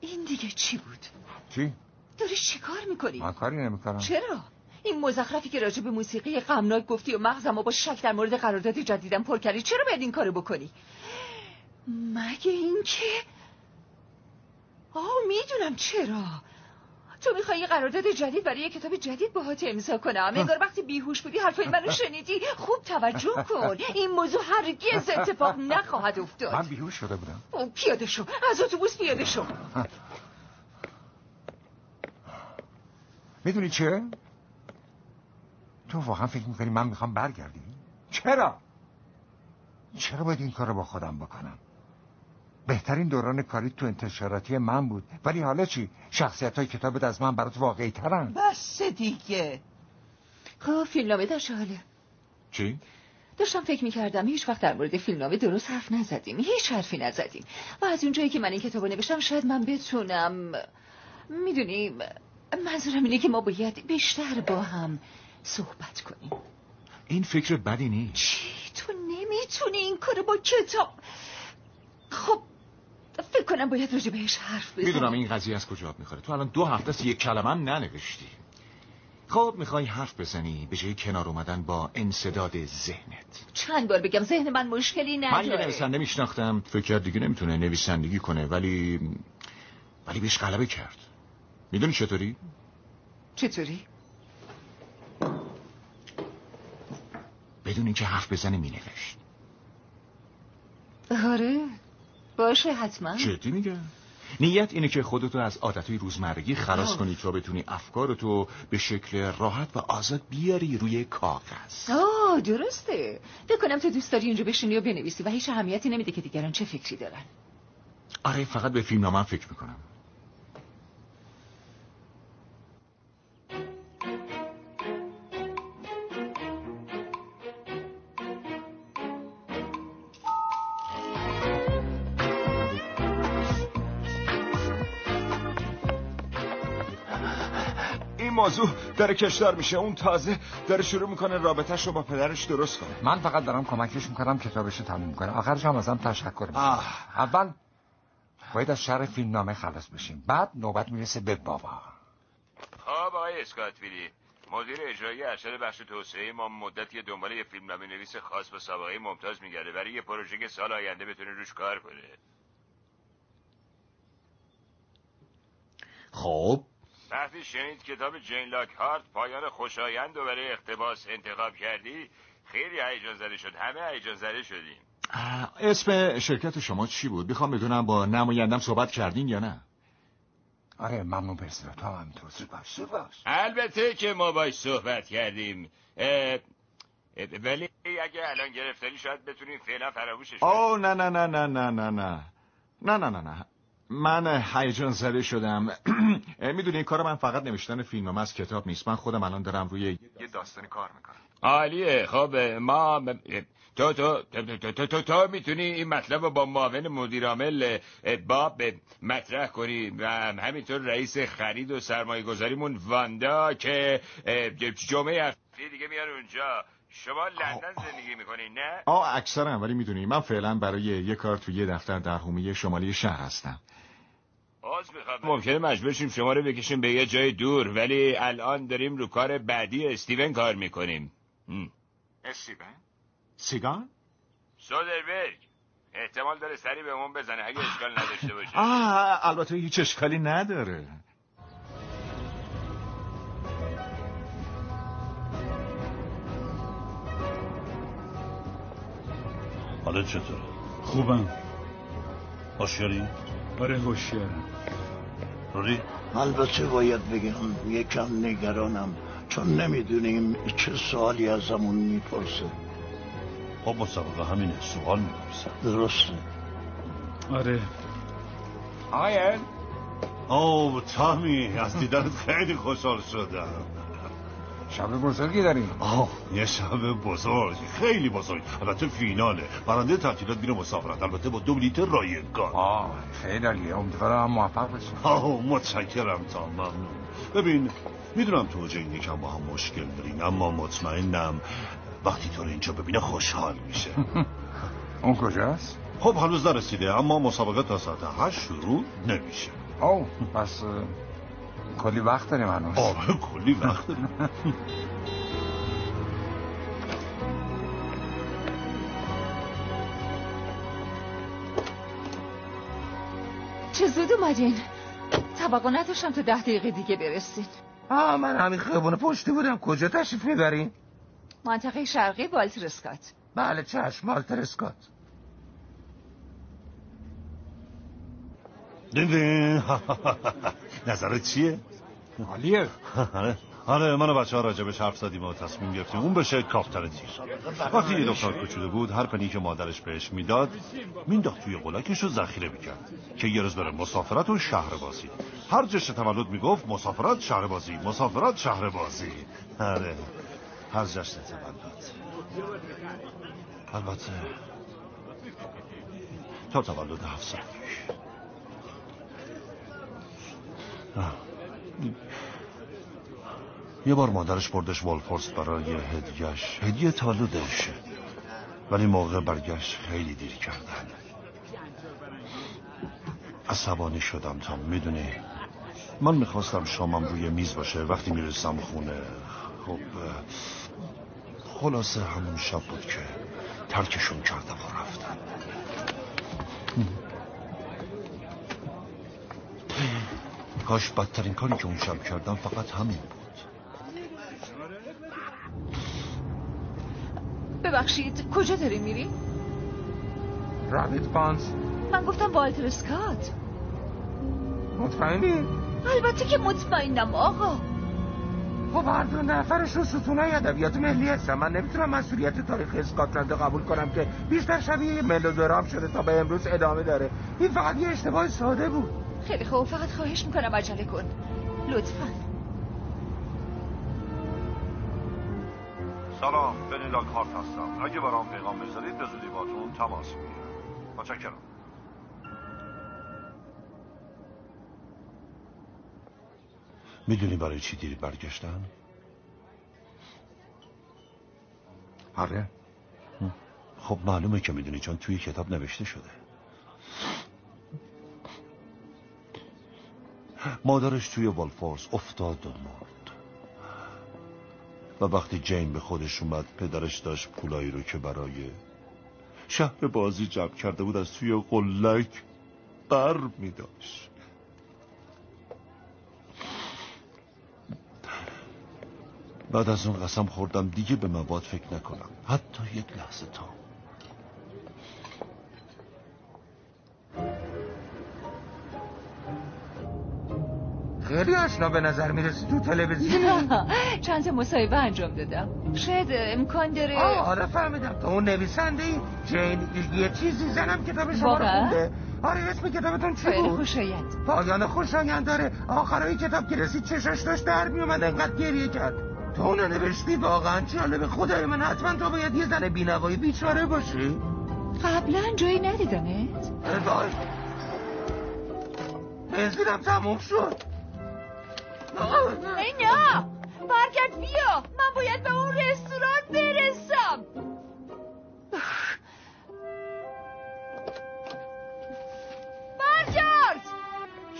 این دیگه چی بود؟ چی؟ داری چی کار می‌کنی؟ من کاری نمی‌کنم چرا؟ این مزخرفی که راجع به موسیقی غمناک گفتی و مغزم و با شک در مورد قرارداد جدیدم پر کردی چرا باید این کارو بکنی؟ مگه اینکه؟ آه می‌دونم چرا. تو می‌خوای یه قرارداد جدید برای یه کتاب جدید باهات امضا کنم. انگار وقتی بیهوش بودی حرفای منو شنیدی. خوب توجه کن. این موضوع هرگز اتفاق نخواهد من افتاد بیهوش شده بودم. او پیاده شو. از اتوبوس پیاده شو. می‌دونی چه؟ تو واقعا فکر می‌کنی من می‌خوام برگردی؟ چرا؟ چرا باید این کار رو با خودم بکنم؟ بهترین دوران کاری تو انتشاراتی من بود. ولی حالا چی؟ شخصیت های کتابت از من برات واقعی ترن بس دیگه. خب فیلمنامه در چه حاله چی؟ داشتم فکر می‌کردم هیچ وقت در مورد فیلمنامه درست حرف نزدیم. هیچ حرفی نزدیم. و از اونجایی که من این کتابو نوشتم شاید من بتونم. می‌دونی منظورم اینه که ما باید بیشتر با هم صحبت کنیم. این فکر بدی نیست. چی؟ تو نمی‌تونی این کارو با کتاب خب فکر کنم باید راجع بهش حرف بزنم می‌دونم این قضیه از کجا می‌خوره. تو الان دو هفته است یک کلمه هم ننوشتی. خب می‌خوای حرف بزنی؟ به جای کنار اومدن با انصداد ذهنت. چند بار بگم ذهن من مشکلی نداره من یه نویسنده میشناختم. فکر کرد دیگه نمی‌تونه نویسندگی کنه ولی ولی بهش غلبه کرد. می‌دونی چطوری؟ چطوری؟ بدون اینکه حرف بزنه مینوشت. آره. باشه حتما. جدی میگم نیت اینه که خودتو از عادتهای روزمرگی خلاص کنی تا بتونی افکارتو به شکل راحت و آزاد بیاری روی کاغذ. آه درسته. فکر کنم تو دوست داری اینجا بشینی و بنویسی و هیچ اهمیتی نمیده که دیگران چه فکری دارن. آره فقط به فیلم فکر می‌کنم. داره کشدار میشه. اون تازه داره شروع می‌کنه رابطهش رو با پدرش درست کنه. من فقط دارم کمکش می‌کنم کتابش رو تموم کنه آخرش هم ازم تشکر می‌کنم. آه. اول باید از شر فیلمنامه خلاص بشیم. بعد نوبت می‌رسه به بابا. خب آقای اسکاتویلی مدیر اجرایی ارشد بخش توسعه ما مدتی دنبال یه فیلمنامه نویس خاص با سابقه ممتاز میگرده. برای یه پروژه که سال آینده بتونه روش کار کنه. خب وقتی شنید کتاب جین لاک هارت پایان خوشایند و برای اقتباس انتخاب کردی خیلی هیجان زده شد. همه هیجان زده شدیم. اسم شرکت شما چی بود؟ می‌خوام بدونم با نمایندم صحبت کردین یا نه؟ آره ممنون برسید تو هم همینطور زود باش زود باش البته که ما باش صحبت کردیم. اه، اه، ولی اگه الان گرفتاری شاید بتونیم فعلا فراموشش کنیم. آه نه نه نه نه نه نه نه. نه نه نه نه. من هیجان زده شدم. می‌دونی این کار من فقط نوشتن فیلم از کتاب نیست. من خودم الان دارم روی یه داستانی کار می‌کنم. عالیه. خب ما تو تو تو تو تو, تو, تو می‌تونی این مطلب رو با معاون مدیر عامل باب مطرح کنی. و همینطور رئیس خرید و سرمایه گذاریمون واندا که جمعه هفته دیگه میان اونجا. شما لندن زندگی می‌کنی نه؟ آه اکثرم ولی می‌دونی من فعلا برای یه کار توی یه دفتر در حومه شمالی شهر هستم. ممکنه مجبور شیم شما رو بکشیم به یه جای دور ولی الان داریم رو کار بعدی استیون کار می‌کنیم استیون؟ سیگان؟ سودربرگ احتمال داره سری بهمون بزنه اگه اشکال نداشته باشه آه البته هیچ اشکالی نداره حالا چطور؟ خوبم هوشیاری؟ آره هوشیارم. روری؟ البته باید بگم یکم نگرانم چون نمی‌دونیم چه سوالی ازمون می‌پرسه. خب مسابقه همینه سوال می‌پرسن درسته. آره. آین اوه تامی از دیدنت خیلی خوشحال شدم. شب بزرگی داریم. آه یه شب بزرگ. خیلی بزرگ. البته فیناله. برنده تعطیلات میره مسافرت. البته با دو بلیت رایگان. آه خیلی عالیه. امیدوارم موفق بشی آه متشکرم تا ممنون ببین می‌دونم تو جین یکم با هم مشکل دارین اما مطمئنم وقتی تو رو اینجا ببینه خوشحال میشه. اون کجاست؟ خب هنوز نرسیده اما مسابقه تا ساعت هشت شروع نمیشه. اوه پس کلی وقت داریم هنوز. آره کلی وقت داریم. چه زود اومدین؟ توقع نداشتم تا ده دقیقه دیگه برسید آه من همین خیابون پشتی بودم. کجا تشریف می‌برین؟ منطقه شرقی والتر اسکات بله چشم والتر اسکات دین دین. نظرت چیه؟ عالیه. آره. آره من و بچه ها راجبش حرف زدیم و تصمیم گرفتیم. اون بشه کافتر تیر وقتی یه دختر کوچولو بود هر پنی که مادرش بهش می‌داد مینداخت توی قلکش رو ذخیره می‌کرد که یه روز بره مسافرت و شهر بازی هر جشن تولد می‌گفت مسافرت شهر بازی مسافرت شهر بازی آره. هر جشن تولد. البته تا تولد هفت سالگی آه. یه بار مادرش بردش والفورس برای هدیهش هدیه تولدش ولی موقع برگشت خیلی دیر کردن. عصبانی شدم تا می‌دونی. من می‌خواستم شامم روی میز باشه. وقتی می‌رسم خونه خب خلاصه همون شب بود که ترکشون کردم و رفتم. کاش بدترین کاری که اون شب کردم فقط همین بود. ببخشید کجا داری میری؟ رابیت پانس. من گفتم والتر اسکات. مطمئنی؟ البته که مطمئنم آقا. خب هر دو نفرش رو ستونای ادبیات ملی هستم من نمی‌تونم مسئولیت تاریخ اسکاتلند قبول کنم که بیشتر شبیه ملودرام شده تا به امروز ادامه داره. این فقط یه اشتباه ساده بود. خیلی خوب. فقط خواهش می‌کنم عجله کن. لطفا. سلام. بنیلا کارت هستم. اگه برام پیغام بذارید به زودی باتون تماس می‌گیرم. متشکرم. می‌دونی برای چی دیر برگشتن؟ آره. خب معلومه که می‌دونی چون توی کتاب نوشته شده. مادرش توی والفورس افتاد و مرد. و وقتی جین به خودش اومد پدرش داشت پولایی رو که برای شهر بازی جمع کرده بود از توی قلک بر می داشت. بعد از اون قسم خوردم دیگه به مواد فکر نکنم. حتی یک لحظه تا. خیلی آشنا به نظر می‌رسی تو تلویزیون. چند مصاحبه انجام دادم. شاید امکان داره آه آره فهمیدم. تو اون نویسنده ای؟ جین یه چیزی زنم کتاب شما رو؟ خونده. آره اسم کتابتون چی بود؟ خوشایند. پایان خوشایند داره. آخرای کتاب که رسید چشاش داشت در میومد انقدر گریه کرد. تو اونو نوشتی؟ واقعا جالبه. خدای من حتما تو باید یه زن بینوایی بیچاره باشی. قبلا جایی ندیدمت. بنزینم تموم شد. ای نه برگرد بیا. من باید به اون رستوران برسم. برگرد.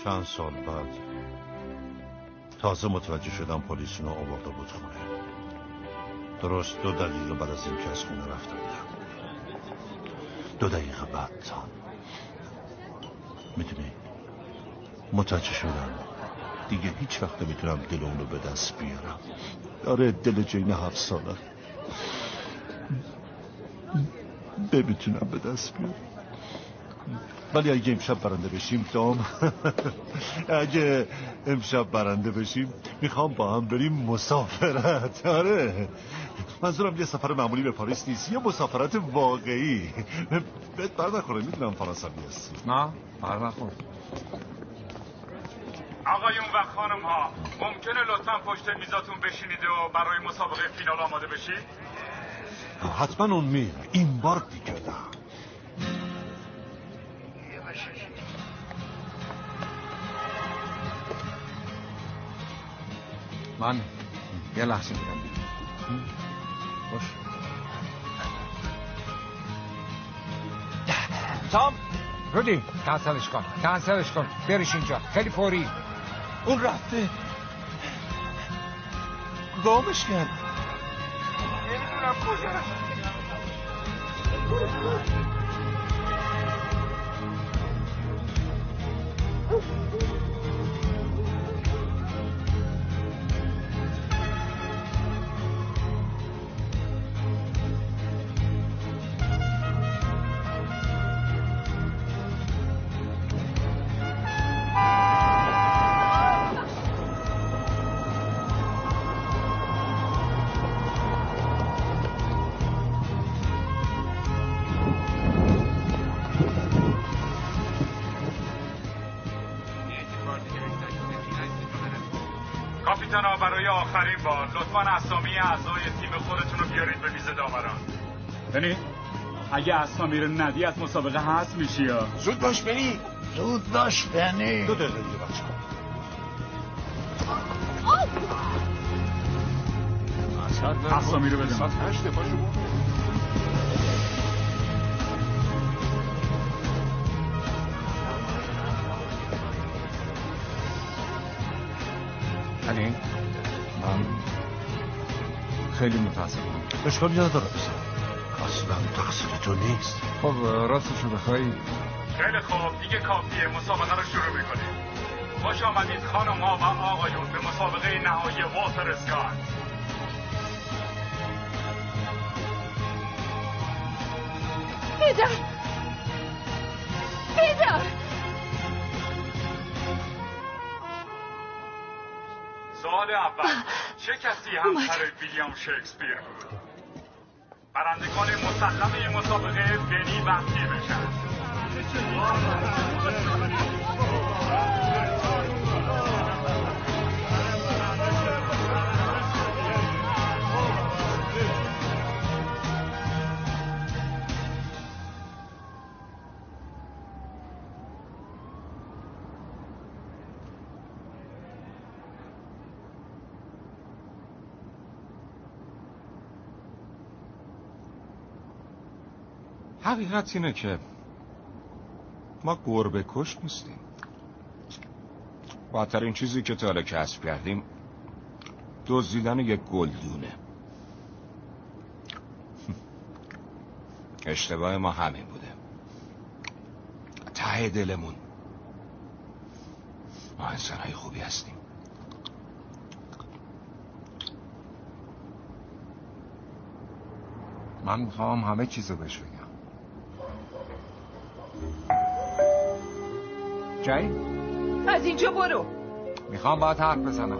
چند سال بعد تازه متوجه شدم پلیس اونو آورده بود خونه. درست دو دقیقه بعد از اینکه از خونه رفته بودم دو دقیقه بعد تا. می‌دونی متوجه شدم. دیگه هیچ وقت نمی‌تونم دل اونو به دست بیارم. آره دل جین هفت ساله. نمی‌تونم به دست بیارم. ولی اگه امشب برنده بشیم دام اگه امشب برنده بشیم می‌خوام با هم بریم مسافرت. آره. منظورم یه سفر معمولی به پاریس نیست یه مسافرت واقعی. بهت بر نخوره می‌دونم فرانسوی هستی. نه بر نخور. آقایون و خانم ها ممکنه لطفا پشت میزاتون بشینید و برای مسابقه فینال آماده بشید؟ حتما اون میره این بار دیگه من یه لحظه میرم باش. تام. رودی کنسلش کن. کنسلش کن. بریش اینجا. خیلی فوری. اون رفته. گامش کرد. نمی‌دونم کجا رفت سمیر ندی از مسابقه هست میشی یا؟ زود باش بری. زود باش بری دو دقیقه دیگه بچه هفت سمیر بده. ساعت هشته پاشو علی من خیلی متاسفم. اشکالی نداره بسیار اصلا تقصیر تو نیست. خب راستشو بخوای خیلی خوب. دیگه کافیه. مسابقه رو شروع می‌کنیم. خوش آمدید خانم ها و آقایون به مسابقه نهایی واتر اسکات بیدار. بیدار. سوال اول. چه کسی همسر ویلیام شکسپیر بود؟ برندگان مسلم مسابقه بنی و پیرشن حقیقت اینه که ما گربه کش نیستیم. این چیزی که تا حالا کسب کردیم دزدیدن یک گلدونه. اشتباه ما همین بوده. ته دلمون. ما انسان خوبی هستیم. من می‌خوام همه چیزو بهش جای؟ از اینجا برو. می‌خوام باید حرف بزنم.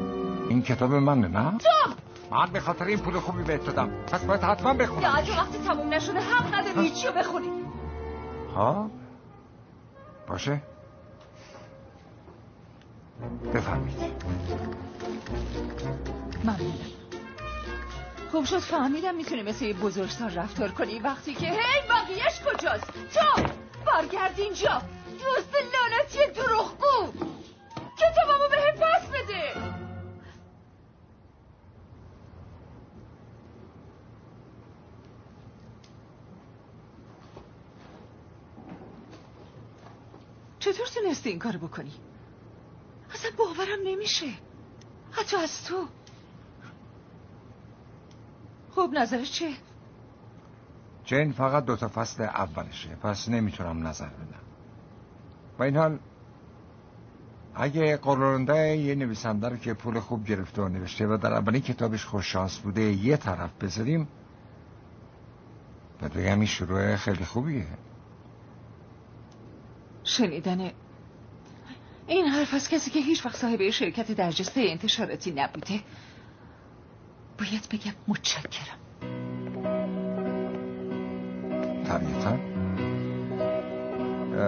این کتاب منه نه؟ تو! من به خاطر این پول خوبی بهت دادم. پس باید حتما بخونم. اگه وقتی تموم نشده حق نداری هیچی رو بخونی؟ ها باشه. بفهمید ممنونم. خوب شد فهمیدم می‌تونی مثل یه بزرگسال رفتار کنی. وقتی که هی بقیهش کجاست؟ تو برگرد اینجا. دوست لعنتی دروغگو. کتابمو به هم پس بده. چطور تونستی این کارو بکنی؟ اصلا باورم نمیشه. حتی از تو. خب نظرش چه؟ جین فقط دو تا فصل اولشه. پس نمی‌تونم نظر بدم. با این حال اگه قرارنده یه نویسنده رو که پول خوب گرفته و نوشته و در اولین کتابش خوششانس بوده یه طرف بذاریم باید بگم این شروع خیلی خوبیه. شنیدن این حرف از کسی که هیچ وقت صاحب شرکت درجسته انتشاراتی نبوده. باید بگم متشکرم. طبیعتا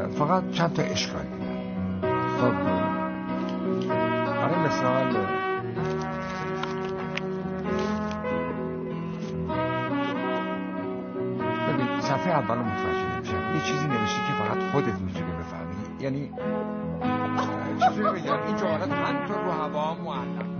فقط چند تا اشکال خب. برای مثال ببین صفحه اول متوجه نمیشه یه چیزی نوشتی که فقط خودت می‌تونی بفهمی. یعنی چیزی بگم. این جملات من تو رو هوا معلم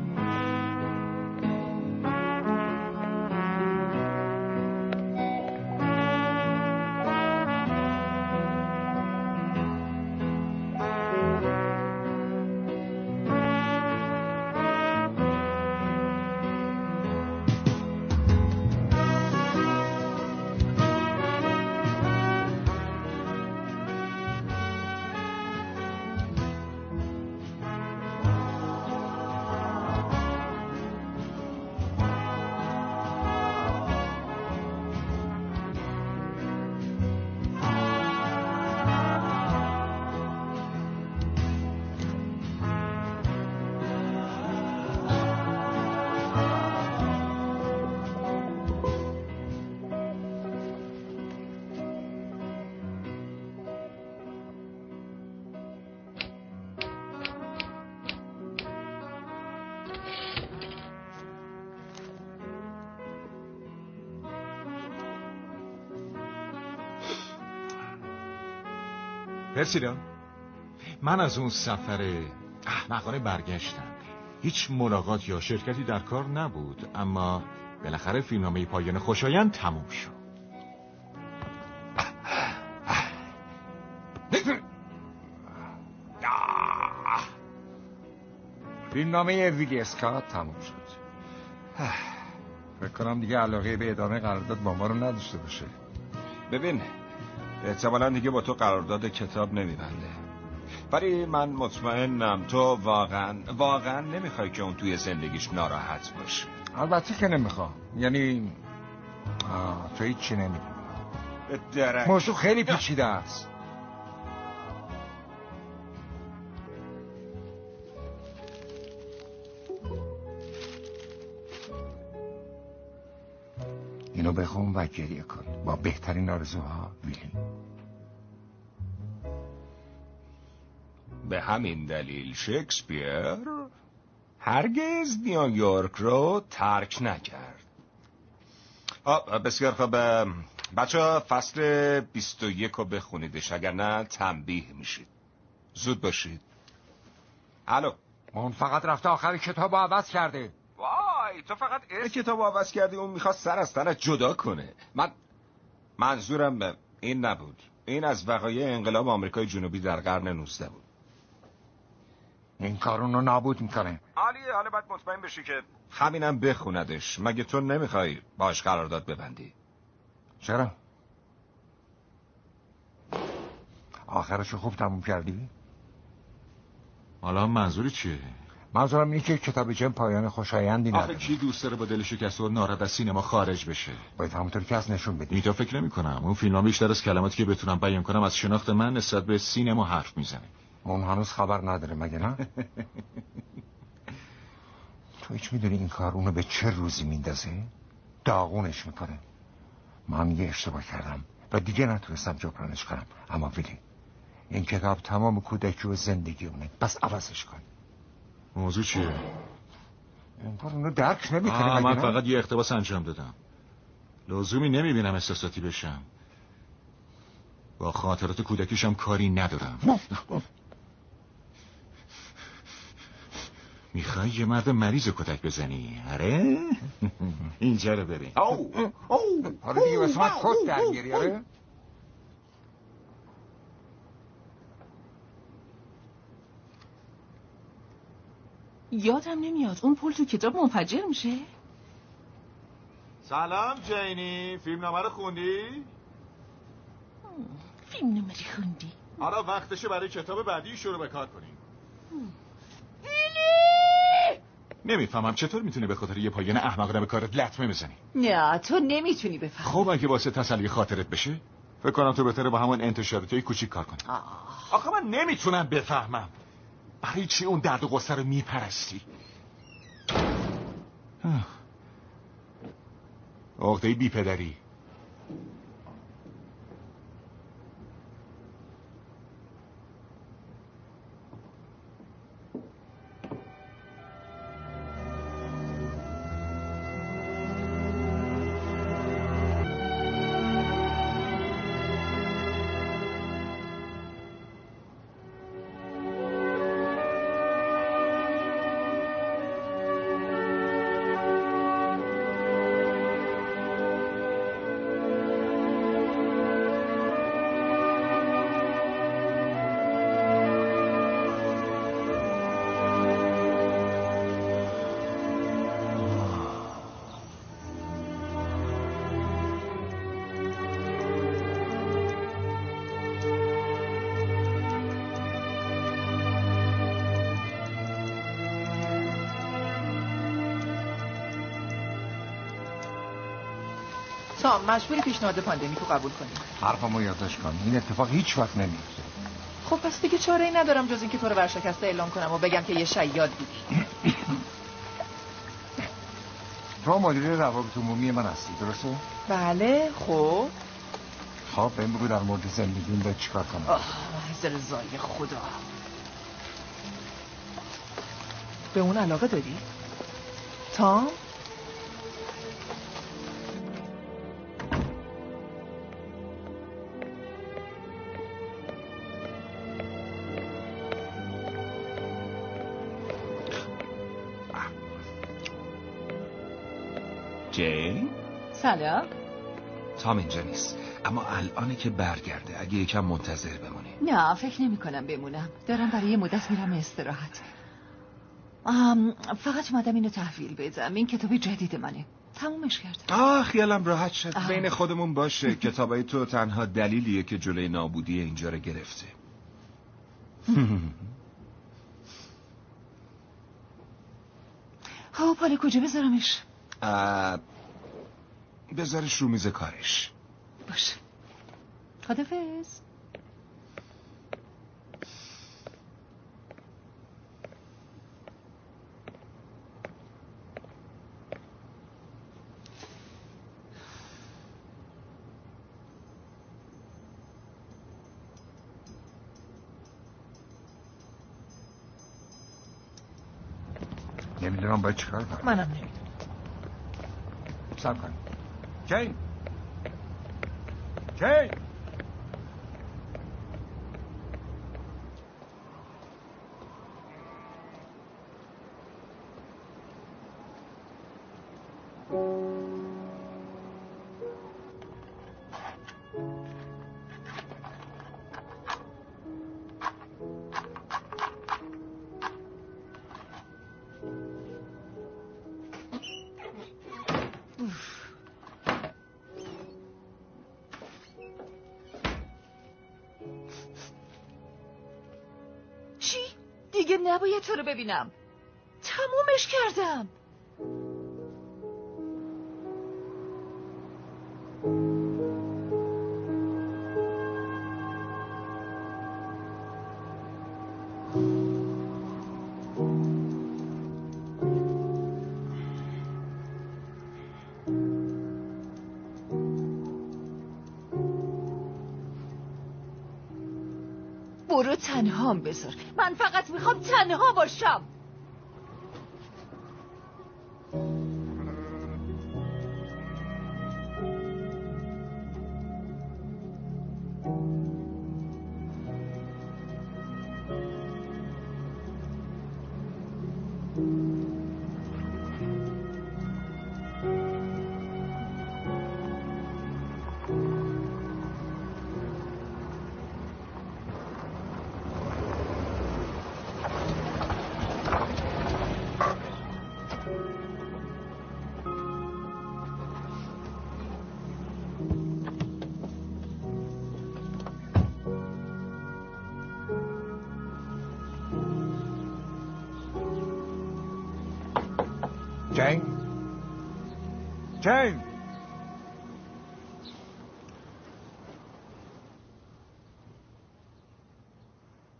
پرسیدم من از اون سفر احمقانه برگشتم. هیچ ملاقات یا شرکتی در کار نبود اما بالاخره فیلمنامه پایان خوشایند تموم شد. فیلمنامه ویلی اسکات تموم شد. فکر کنم دیگه علاقه به ادامه قرارداد با ما رو نداشته باشه. ببین احتمالا دیگه با تو قرارداد کتاب نمیبنده. ولی من مطمئنم تو واقعا واقعا نمی‌خوای که اون توی زندگیش ناراحت باشه البته که نمی‌خوام. یعنی آه، تو نمی‌دونی. به درک. موضوع خیلی پیچیده است. اینو بخون و گریه کن. با بهترین آرزوها ویلی به همین دلیل شکسپیر هرگز نیویورک رو ترک نکرد. بسیار خوب. بچه فصل 21 رو بخونیدش. اگر نه تنبیه میشید. زود باشید. الو. اون فقط رفته آخر کتاب رو عوض کرده. وای تو فقط اسم کتاب رو عوض کردی؟ اون می‌خواست سر از تنت جدا کنه. من منظورم به این نبود. این از وقایع انقلاب آمریکای جنوبی در قرن 19 بود. این کارون رو نابود می‌کنه. عالیه حالا باید مطمئن بشی که همینم بخوندش مگه تو نمی‌خوای باش قرارداد ببندی؟ چرا؟ آخرشو خوب تموم کردی؟ حالا منظوری چیه؟ منظورم اینه که کتاب جن پایان خوشایندی آخه نداره. کی دوست داره با دل شکسته و ناراحت از سینما خارج بشه؟ باید همونطور که از نشون بدی. اینطور فکر نمی کنم اون فیلم بیشتر از کلماتی که بتونم بیان کنم از شناخت من نسبت به سینما حرف می‌زنه. اون هنوز خبر نداره مگه نه؟ تو هیچ می‌دونی این کار اونو به چه روزی میندازه؟ داغونش می‌کنه من یه اشتباه کردم و دیگه نتونستم جبرانش کنم اما ویلی این کتاب تمام کودکی و زندگی اونه بس عوضش کن موضوع چیه؟ انگار اونو درک نمی‌کنه من؟ فقط یه اقتباس انجام دادم لزومی نمی‌بینم احساساتی بشم با خاطرات کودکیشم کاری ندارم می‌خوای یه مرد مریض کتک بزنی آره؟ اینجا رو ببین. او او حالا دیگه واسه من کت در میاری آره؟ یادم نمیاد. اون پل تو کتاب منفجر میشه. سلام جینی. فیلم نامه رو خوندی؟ فیلم نمری خوندی. حالا وقتشه برای کتاب بعدی شروع به کار کنیم. نمی‌فهمم. چطور می‌تونی به خاطر یه پایان احمقانه به کارت لطمه بزنی؟ نه تو نمی‌تونی بفهمی. خب اگه واسه تسلی خاطرت بشه فکر کنم تو بهتره با همون انتشاراتی کوچیک کار کنی. آخه من نمی‌تونم بفهمم. برای چی اون درد و غصه رو میپرستی؟ عقده بی پدری مجبوری پیشنهاد پاندمیک رو قبول کنی حرفمو یادداشت کن. این اتفاق هیچ وقت نمیفته. خب پس دیگه چاره ای ندارم جز اینکه تو رو ورشکسته اعلام کنم و بگم که یه شیاد بودی تو مدیر روابط عمومی من هستی درسته؟ بله خب. خب بهم بگو در مورد زندگیم باید چیکار کنم؟ آه رضای خدا. به اون علاقه داری؟ تام؟ جین سلام. تام اینجا نیست. اما الانه که برگرده. اگه یکم منتظر بمونی. نه فکر نمی کنم بمونم. دارم برای یه مدت میرم استراحت. آم، فقط اومدم اینو تحویل بدم. این کتاب جدید منه. تمومش کردم. آه خیالم راحت شد. بین خودمون باشه. کتابای تو تنها دلیلیه که جلوی نابودی اینجا رو گرفته. خب حالا کجا بذارمش؟ بذارش رو میز کارش. باشه. خدافز نمی‌دونم باید چیکار کنم. منم نمی‌دونم. سب کن ببینم. تمومش کردم. برو تنهام بذار. من فقط می‌خوام تنها باشم. جین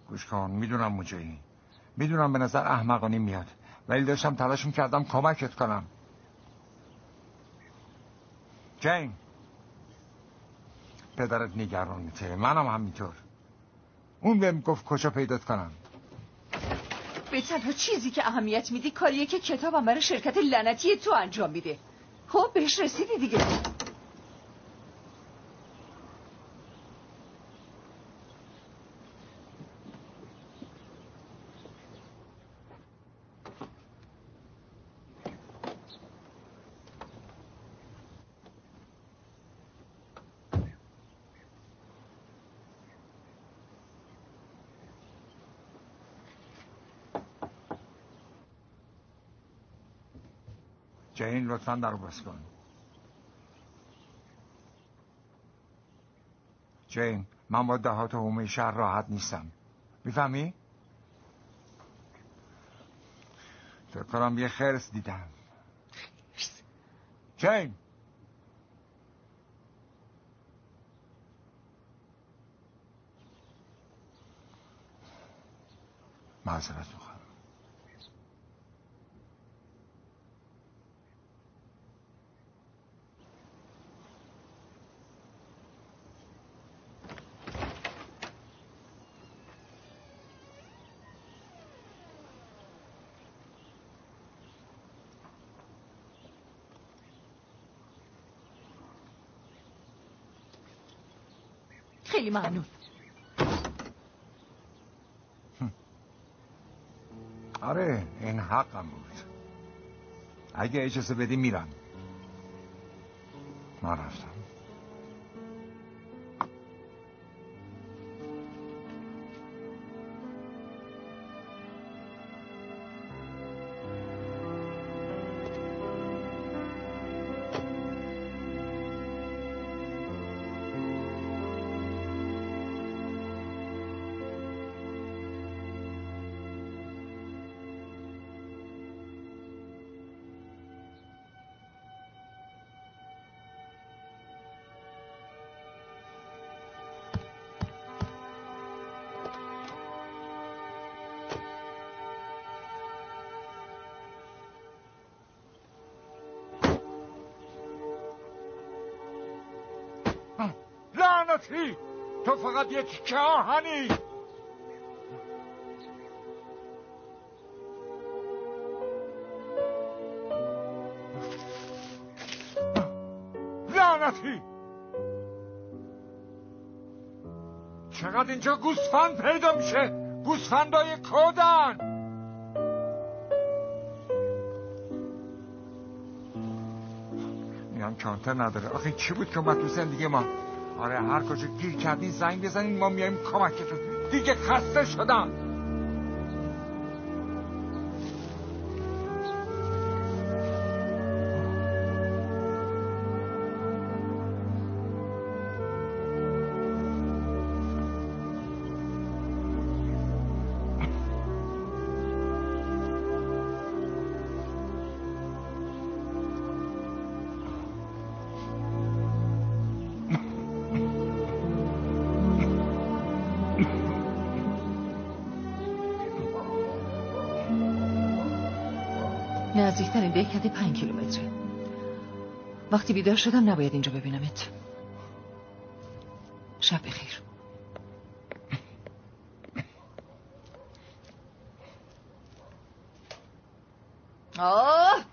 گوش کن می‌دونم موجهی می‌دونم به نظر احمقانی میاد. ولی داشتم تلاش می‌کردم کمکت کنم. جین. پدرت نگرانته منم همینطور. اون بهم گفت کجا پیدات کنم. به تنها چیزی که اهمیت میدی کاریه که کتابم برای شرکت لعنتی تو انجام میده. خب بهش رسیدی دیگه. جین لطفا در باز کن. جین من با دهات حومه شهر راحت نیستم. می‌فهمی؟ فکر کنم یه خرس دیدم. جین معذرت می‌خوام خیلی ممنون آره این حقم بود. اگه اجازه بدی میرم. ما رفتم. فقط یک که آهنی لعنتی. چقدر اینجا گوسفند پیدا میشه؟ گوسفندای کودن. میان کانتر نداره. آخه چی بود که اومد تو زندگی ما؟ آره هر کجا گیر کردین زنگ بزنین ما میایم کمکتون. دیگه خسته شدم. نزدیکترین دهکده پنج کیلومتره. وقتی بیدار شدم نباید اینجا ببینمت. شب بخیر. آه!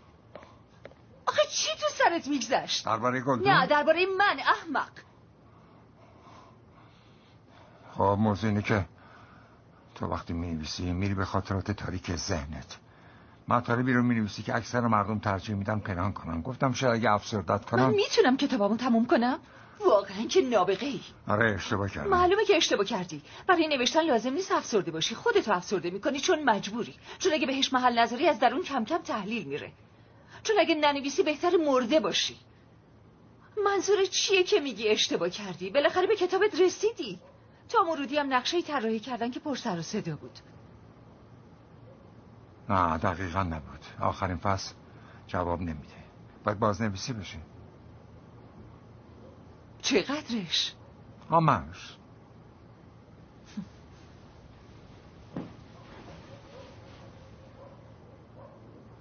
آخه چی تو سرت میگذشت؟ درباره گلدون؟ نه درباره من احمق. خب موضوع اینه که تو وقتی می‌نویسی میری به خاطرات تاریک ذهنت. مطالبی رو می‌نویسی که اکثر مردم ترجیح میدن پنهان کنن. گفتم شاید اگه افسردت من کنم می‌تونم کتابامو تموم کنم؟ واقعا که نابغه ای. آره اشتباه کردم معلومه که اشتباه کردی. برای نوشتن لازم نیست افسرده باشی. خودتو افسرده می‌کنی چون مجبوری. چون اگه بهش محل نظری از درون کم کم تحلیل میره. چون اگه ننویسی بهتر مرده باشی. منظور چیه که میگی اشتباه کردی؟ بالاخره به کتابت رسیدی. تا مرودی هم نقشه طراحی کردن که پر سر و صدا بود. نه دقیقا نبود. آخرین فصل جواب نمیده. باید بازنویسی بشه چقدرش؟ آمش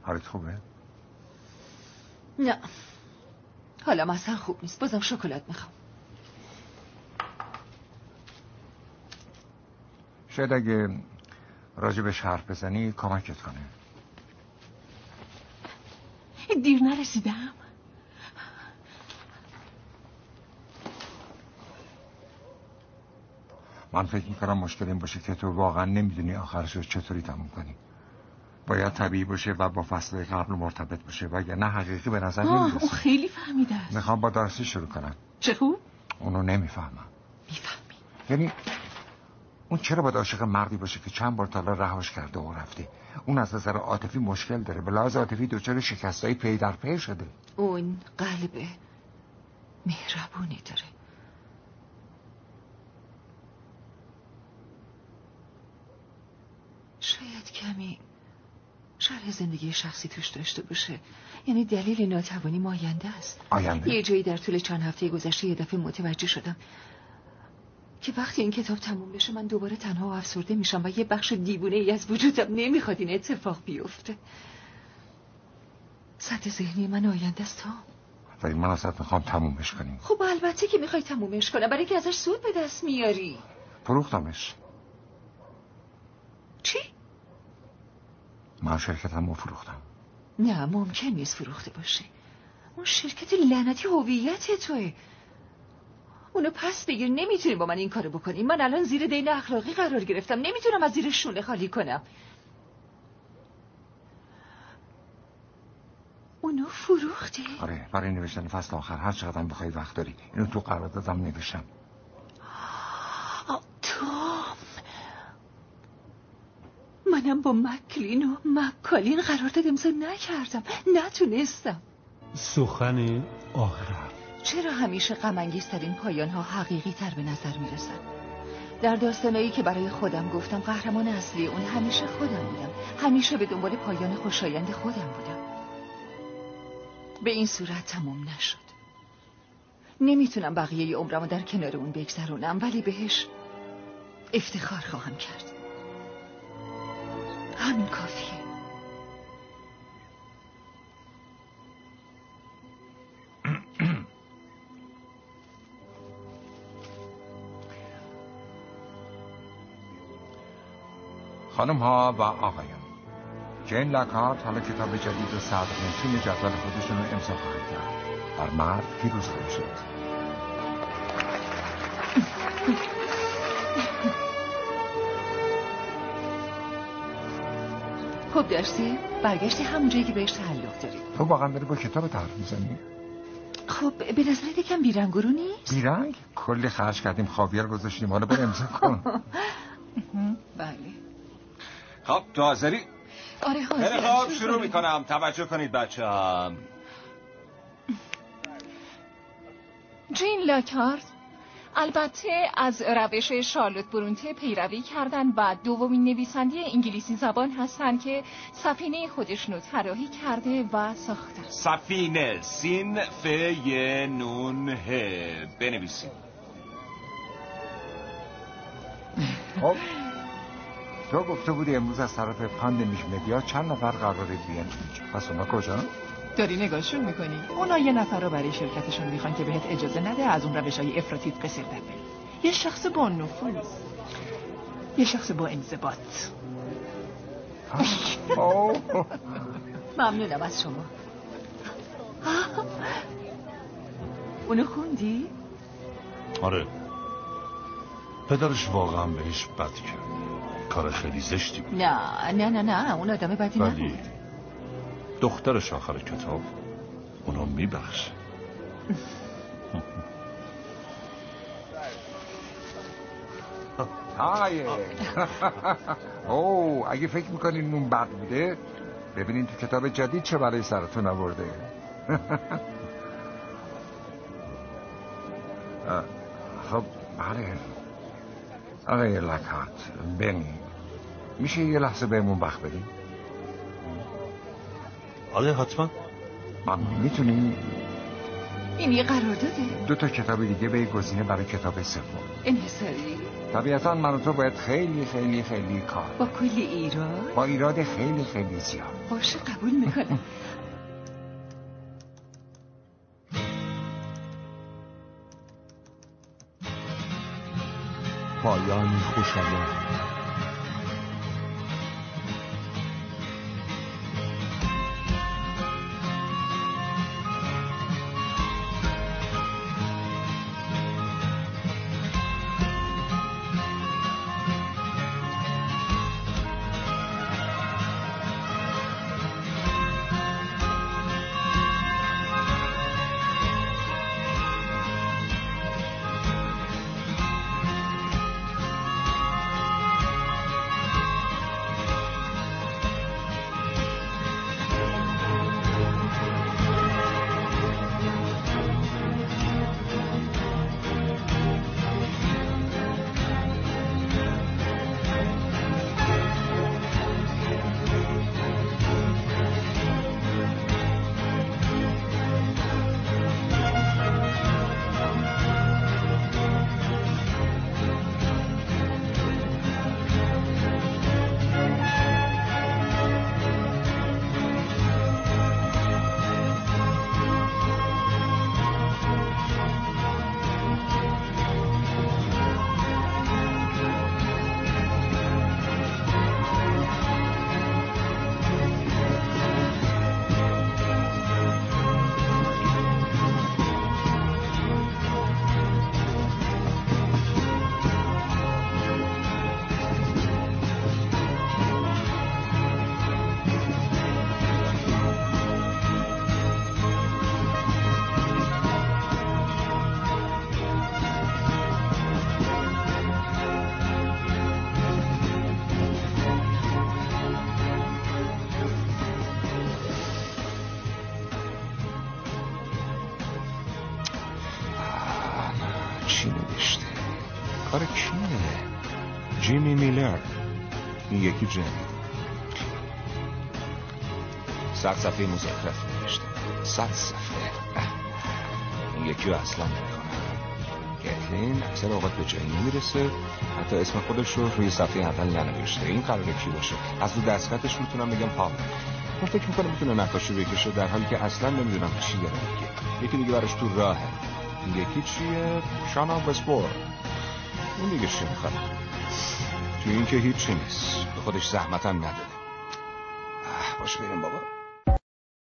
حالت خوبه؟ نه. حالا اصلا خوب نیست. بازم شکلات می‌خوام. شاید اگه راجبش حرف بزنی کمکت کنه. دیر نرسیدم. من فکر می‌کنم مشکل این باشه که تو واقعا نمی‌دونی آخرش رو چطوری تموم کنی. باید طبیعی باشه و با فصل قبل مرتبط باشه و نه حقیقی به نظر نمی‌رسه خیلی فهمیده است. می‌خوام با دارسی شروع کنم. چه خوب؟ اونو نمی‌فهمم. می‌فهمی. یعنی اون چرا باید عاشق مردی باشه که چند بار تالا رهاش کرده و رفته؟ اون از نظر عاطفی مشکل داره. به لحاظ عاطفی دچار شکستای پی در پی شده. اون قلب مهربونی داره. شاید کمی شرح زندگی شخصی توش داشته باشه. یعنی دلیل ناتوانی ماینده است. آینده؟ یه جایی در طول چند هفته گذشته یه دفعه متوجه شدم. که وقتی این کتاب تموم بشه من دوباره تنها و افسرده میشم و یه بخش دیوونه ای از وجودم نمی‌خواد این اتفاق بیفته. سطح ذهنی من آینده است ها. ولی من ازت می‌خوام تمومش کنیم. خب البته که می‌خوای تمومش کنم. برای که ازش سود به دست میاری. فروختمش. چی؟ من شرکتم رو فروختم. نه ممکن نیست فروخته باشه. اون شرکت لعنتی هویت توه. اونو پس بگیر. نمی‌تونی با من این کارو بکنی من الان زیر دین اخلاقی قرار گرفتم. نمی‌تونم از زیر شونه خالی کنم. اونو فروختی؟ آره برای نوشتن فصل آخر. هر چقدر هم بخوای وقت داری. اینو تو قراردادم نوشتم. آه، تو؟ منم با مکلین و مکالین قرارداد امضا نکردم. نتونستم. سخن آخر چرا همیشه غمانگیزترین پایان ها حقیقی تر به نظر می‌رسن؟ در داستانایی که برای خودم گفتم قهرمان اصلی اون همیشه خودم بودم. همیشه به دنبال پایان خوشایند خودم بودم. به این صورت تموم نشد. نمی‌تونم بقیه عمرمو در کنار اون بگذرونم ولی بهش افتخار خواهم کرد. همین کافیه. خانم ها و آقایان جین لاکارت حالا کتاب جدید و صدق نشین جدول خودشون رو امضا خواهد کرد بر مرد پیروز خواهد شد خوب داشتی؟ برگشتی همون جایی که بهش تعلق داری تو واقعا داری با کتاب طرف می‌زنی؟ خب به نظرت یکم بیرنگرو نیست؟ بیرنگ؟ کلی خرج کردیم خاویر گذاشتیم حالا برو امضا کن بله خب تو حاضری؟ آره حاضرم. خب شروع می‌کنم. توجه کنید بچه هم جین لاکارت البته از روش شارلوت برونته پیروی کردن و دومین نویسنده انگلیسی زبان هستند که سفینه خودشونو طراحی کرده و ساختن سفینه سین ف ی نون ه. بنویسیم خب. تو گفته بودی امروز از طرف پاندمیک مدیا چند نفر قراره بیان. اینجا پس اونا کجا؟ داری نگاهشون می‌کنی؟ اونا یه نفر رو برای شرکتشون می‌خوان که بهت اجازه نده از اون روش های افراتیت قصر بری. یه شخص با نفوذ. یه شخص با انضباط. ممنونم از شما. اونو خوندی؟ آره. پدرش واقعا بهش بد کرد. کار خیلی زشتی بود. نه نه نه نه اون آدم بدی ولی نبود. دخترش آخر کتاب اونو میبخش های او اگه فکر می‌کنین نون بد بوده ببینین تو کتاب جدید چه برای سرتون آورده. خب بله. آقای لکات بنی. میشه یه لحظه بهمون وقت بدیم؟ آره حتما. من می‌تونیم این یه قرارداده. دو تا کتاب دیگه به گزینه برای کتاب سوم. انحصاری طبیعتا من و تو باید خیلی خیلی خیلی کار. با کل ایراد؟ با ایراد خیلی خیلی زیاد. باشه قبول می‌کنم. پایان خوشایند. جیمی صد صفحه مزخرف نوشته صد صفحه. این یکی رو اصلا نمی‌خونم گتلین اکثر اوقات به جایی نمی‌رسه. حتی اسم خودش رو روی صفحه اول ننوشته. این قراره کی باشه؟ از رو دستخطش می‌تونم بگم پاپ. من فکر می‌کنم می‌تونه نقاشی بکشه در حالی که اصلا نمی‌دونم چی داره میگه. یکی دیگه براش تو راهه. یکی چیه؟ شانا وستبور اون دیگه چی می‌خواد؟ تو این که هیچی نیست. به خودش زحمتم نداده باش بریم بابا.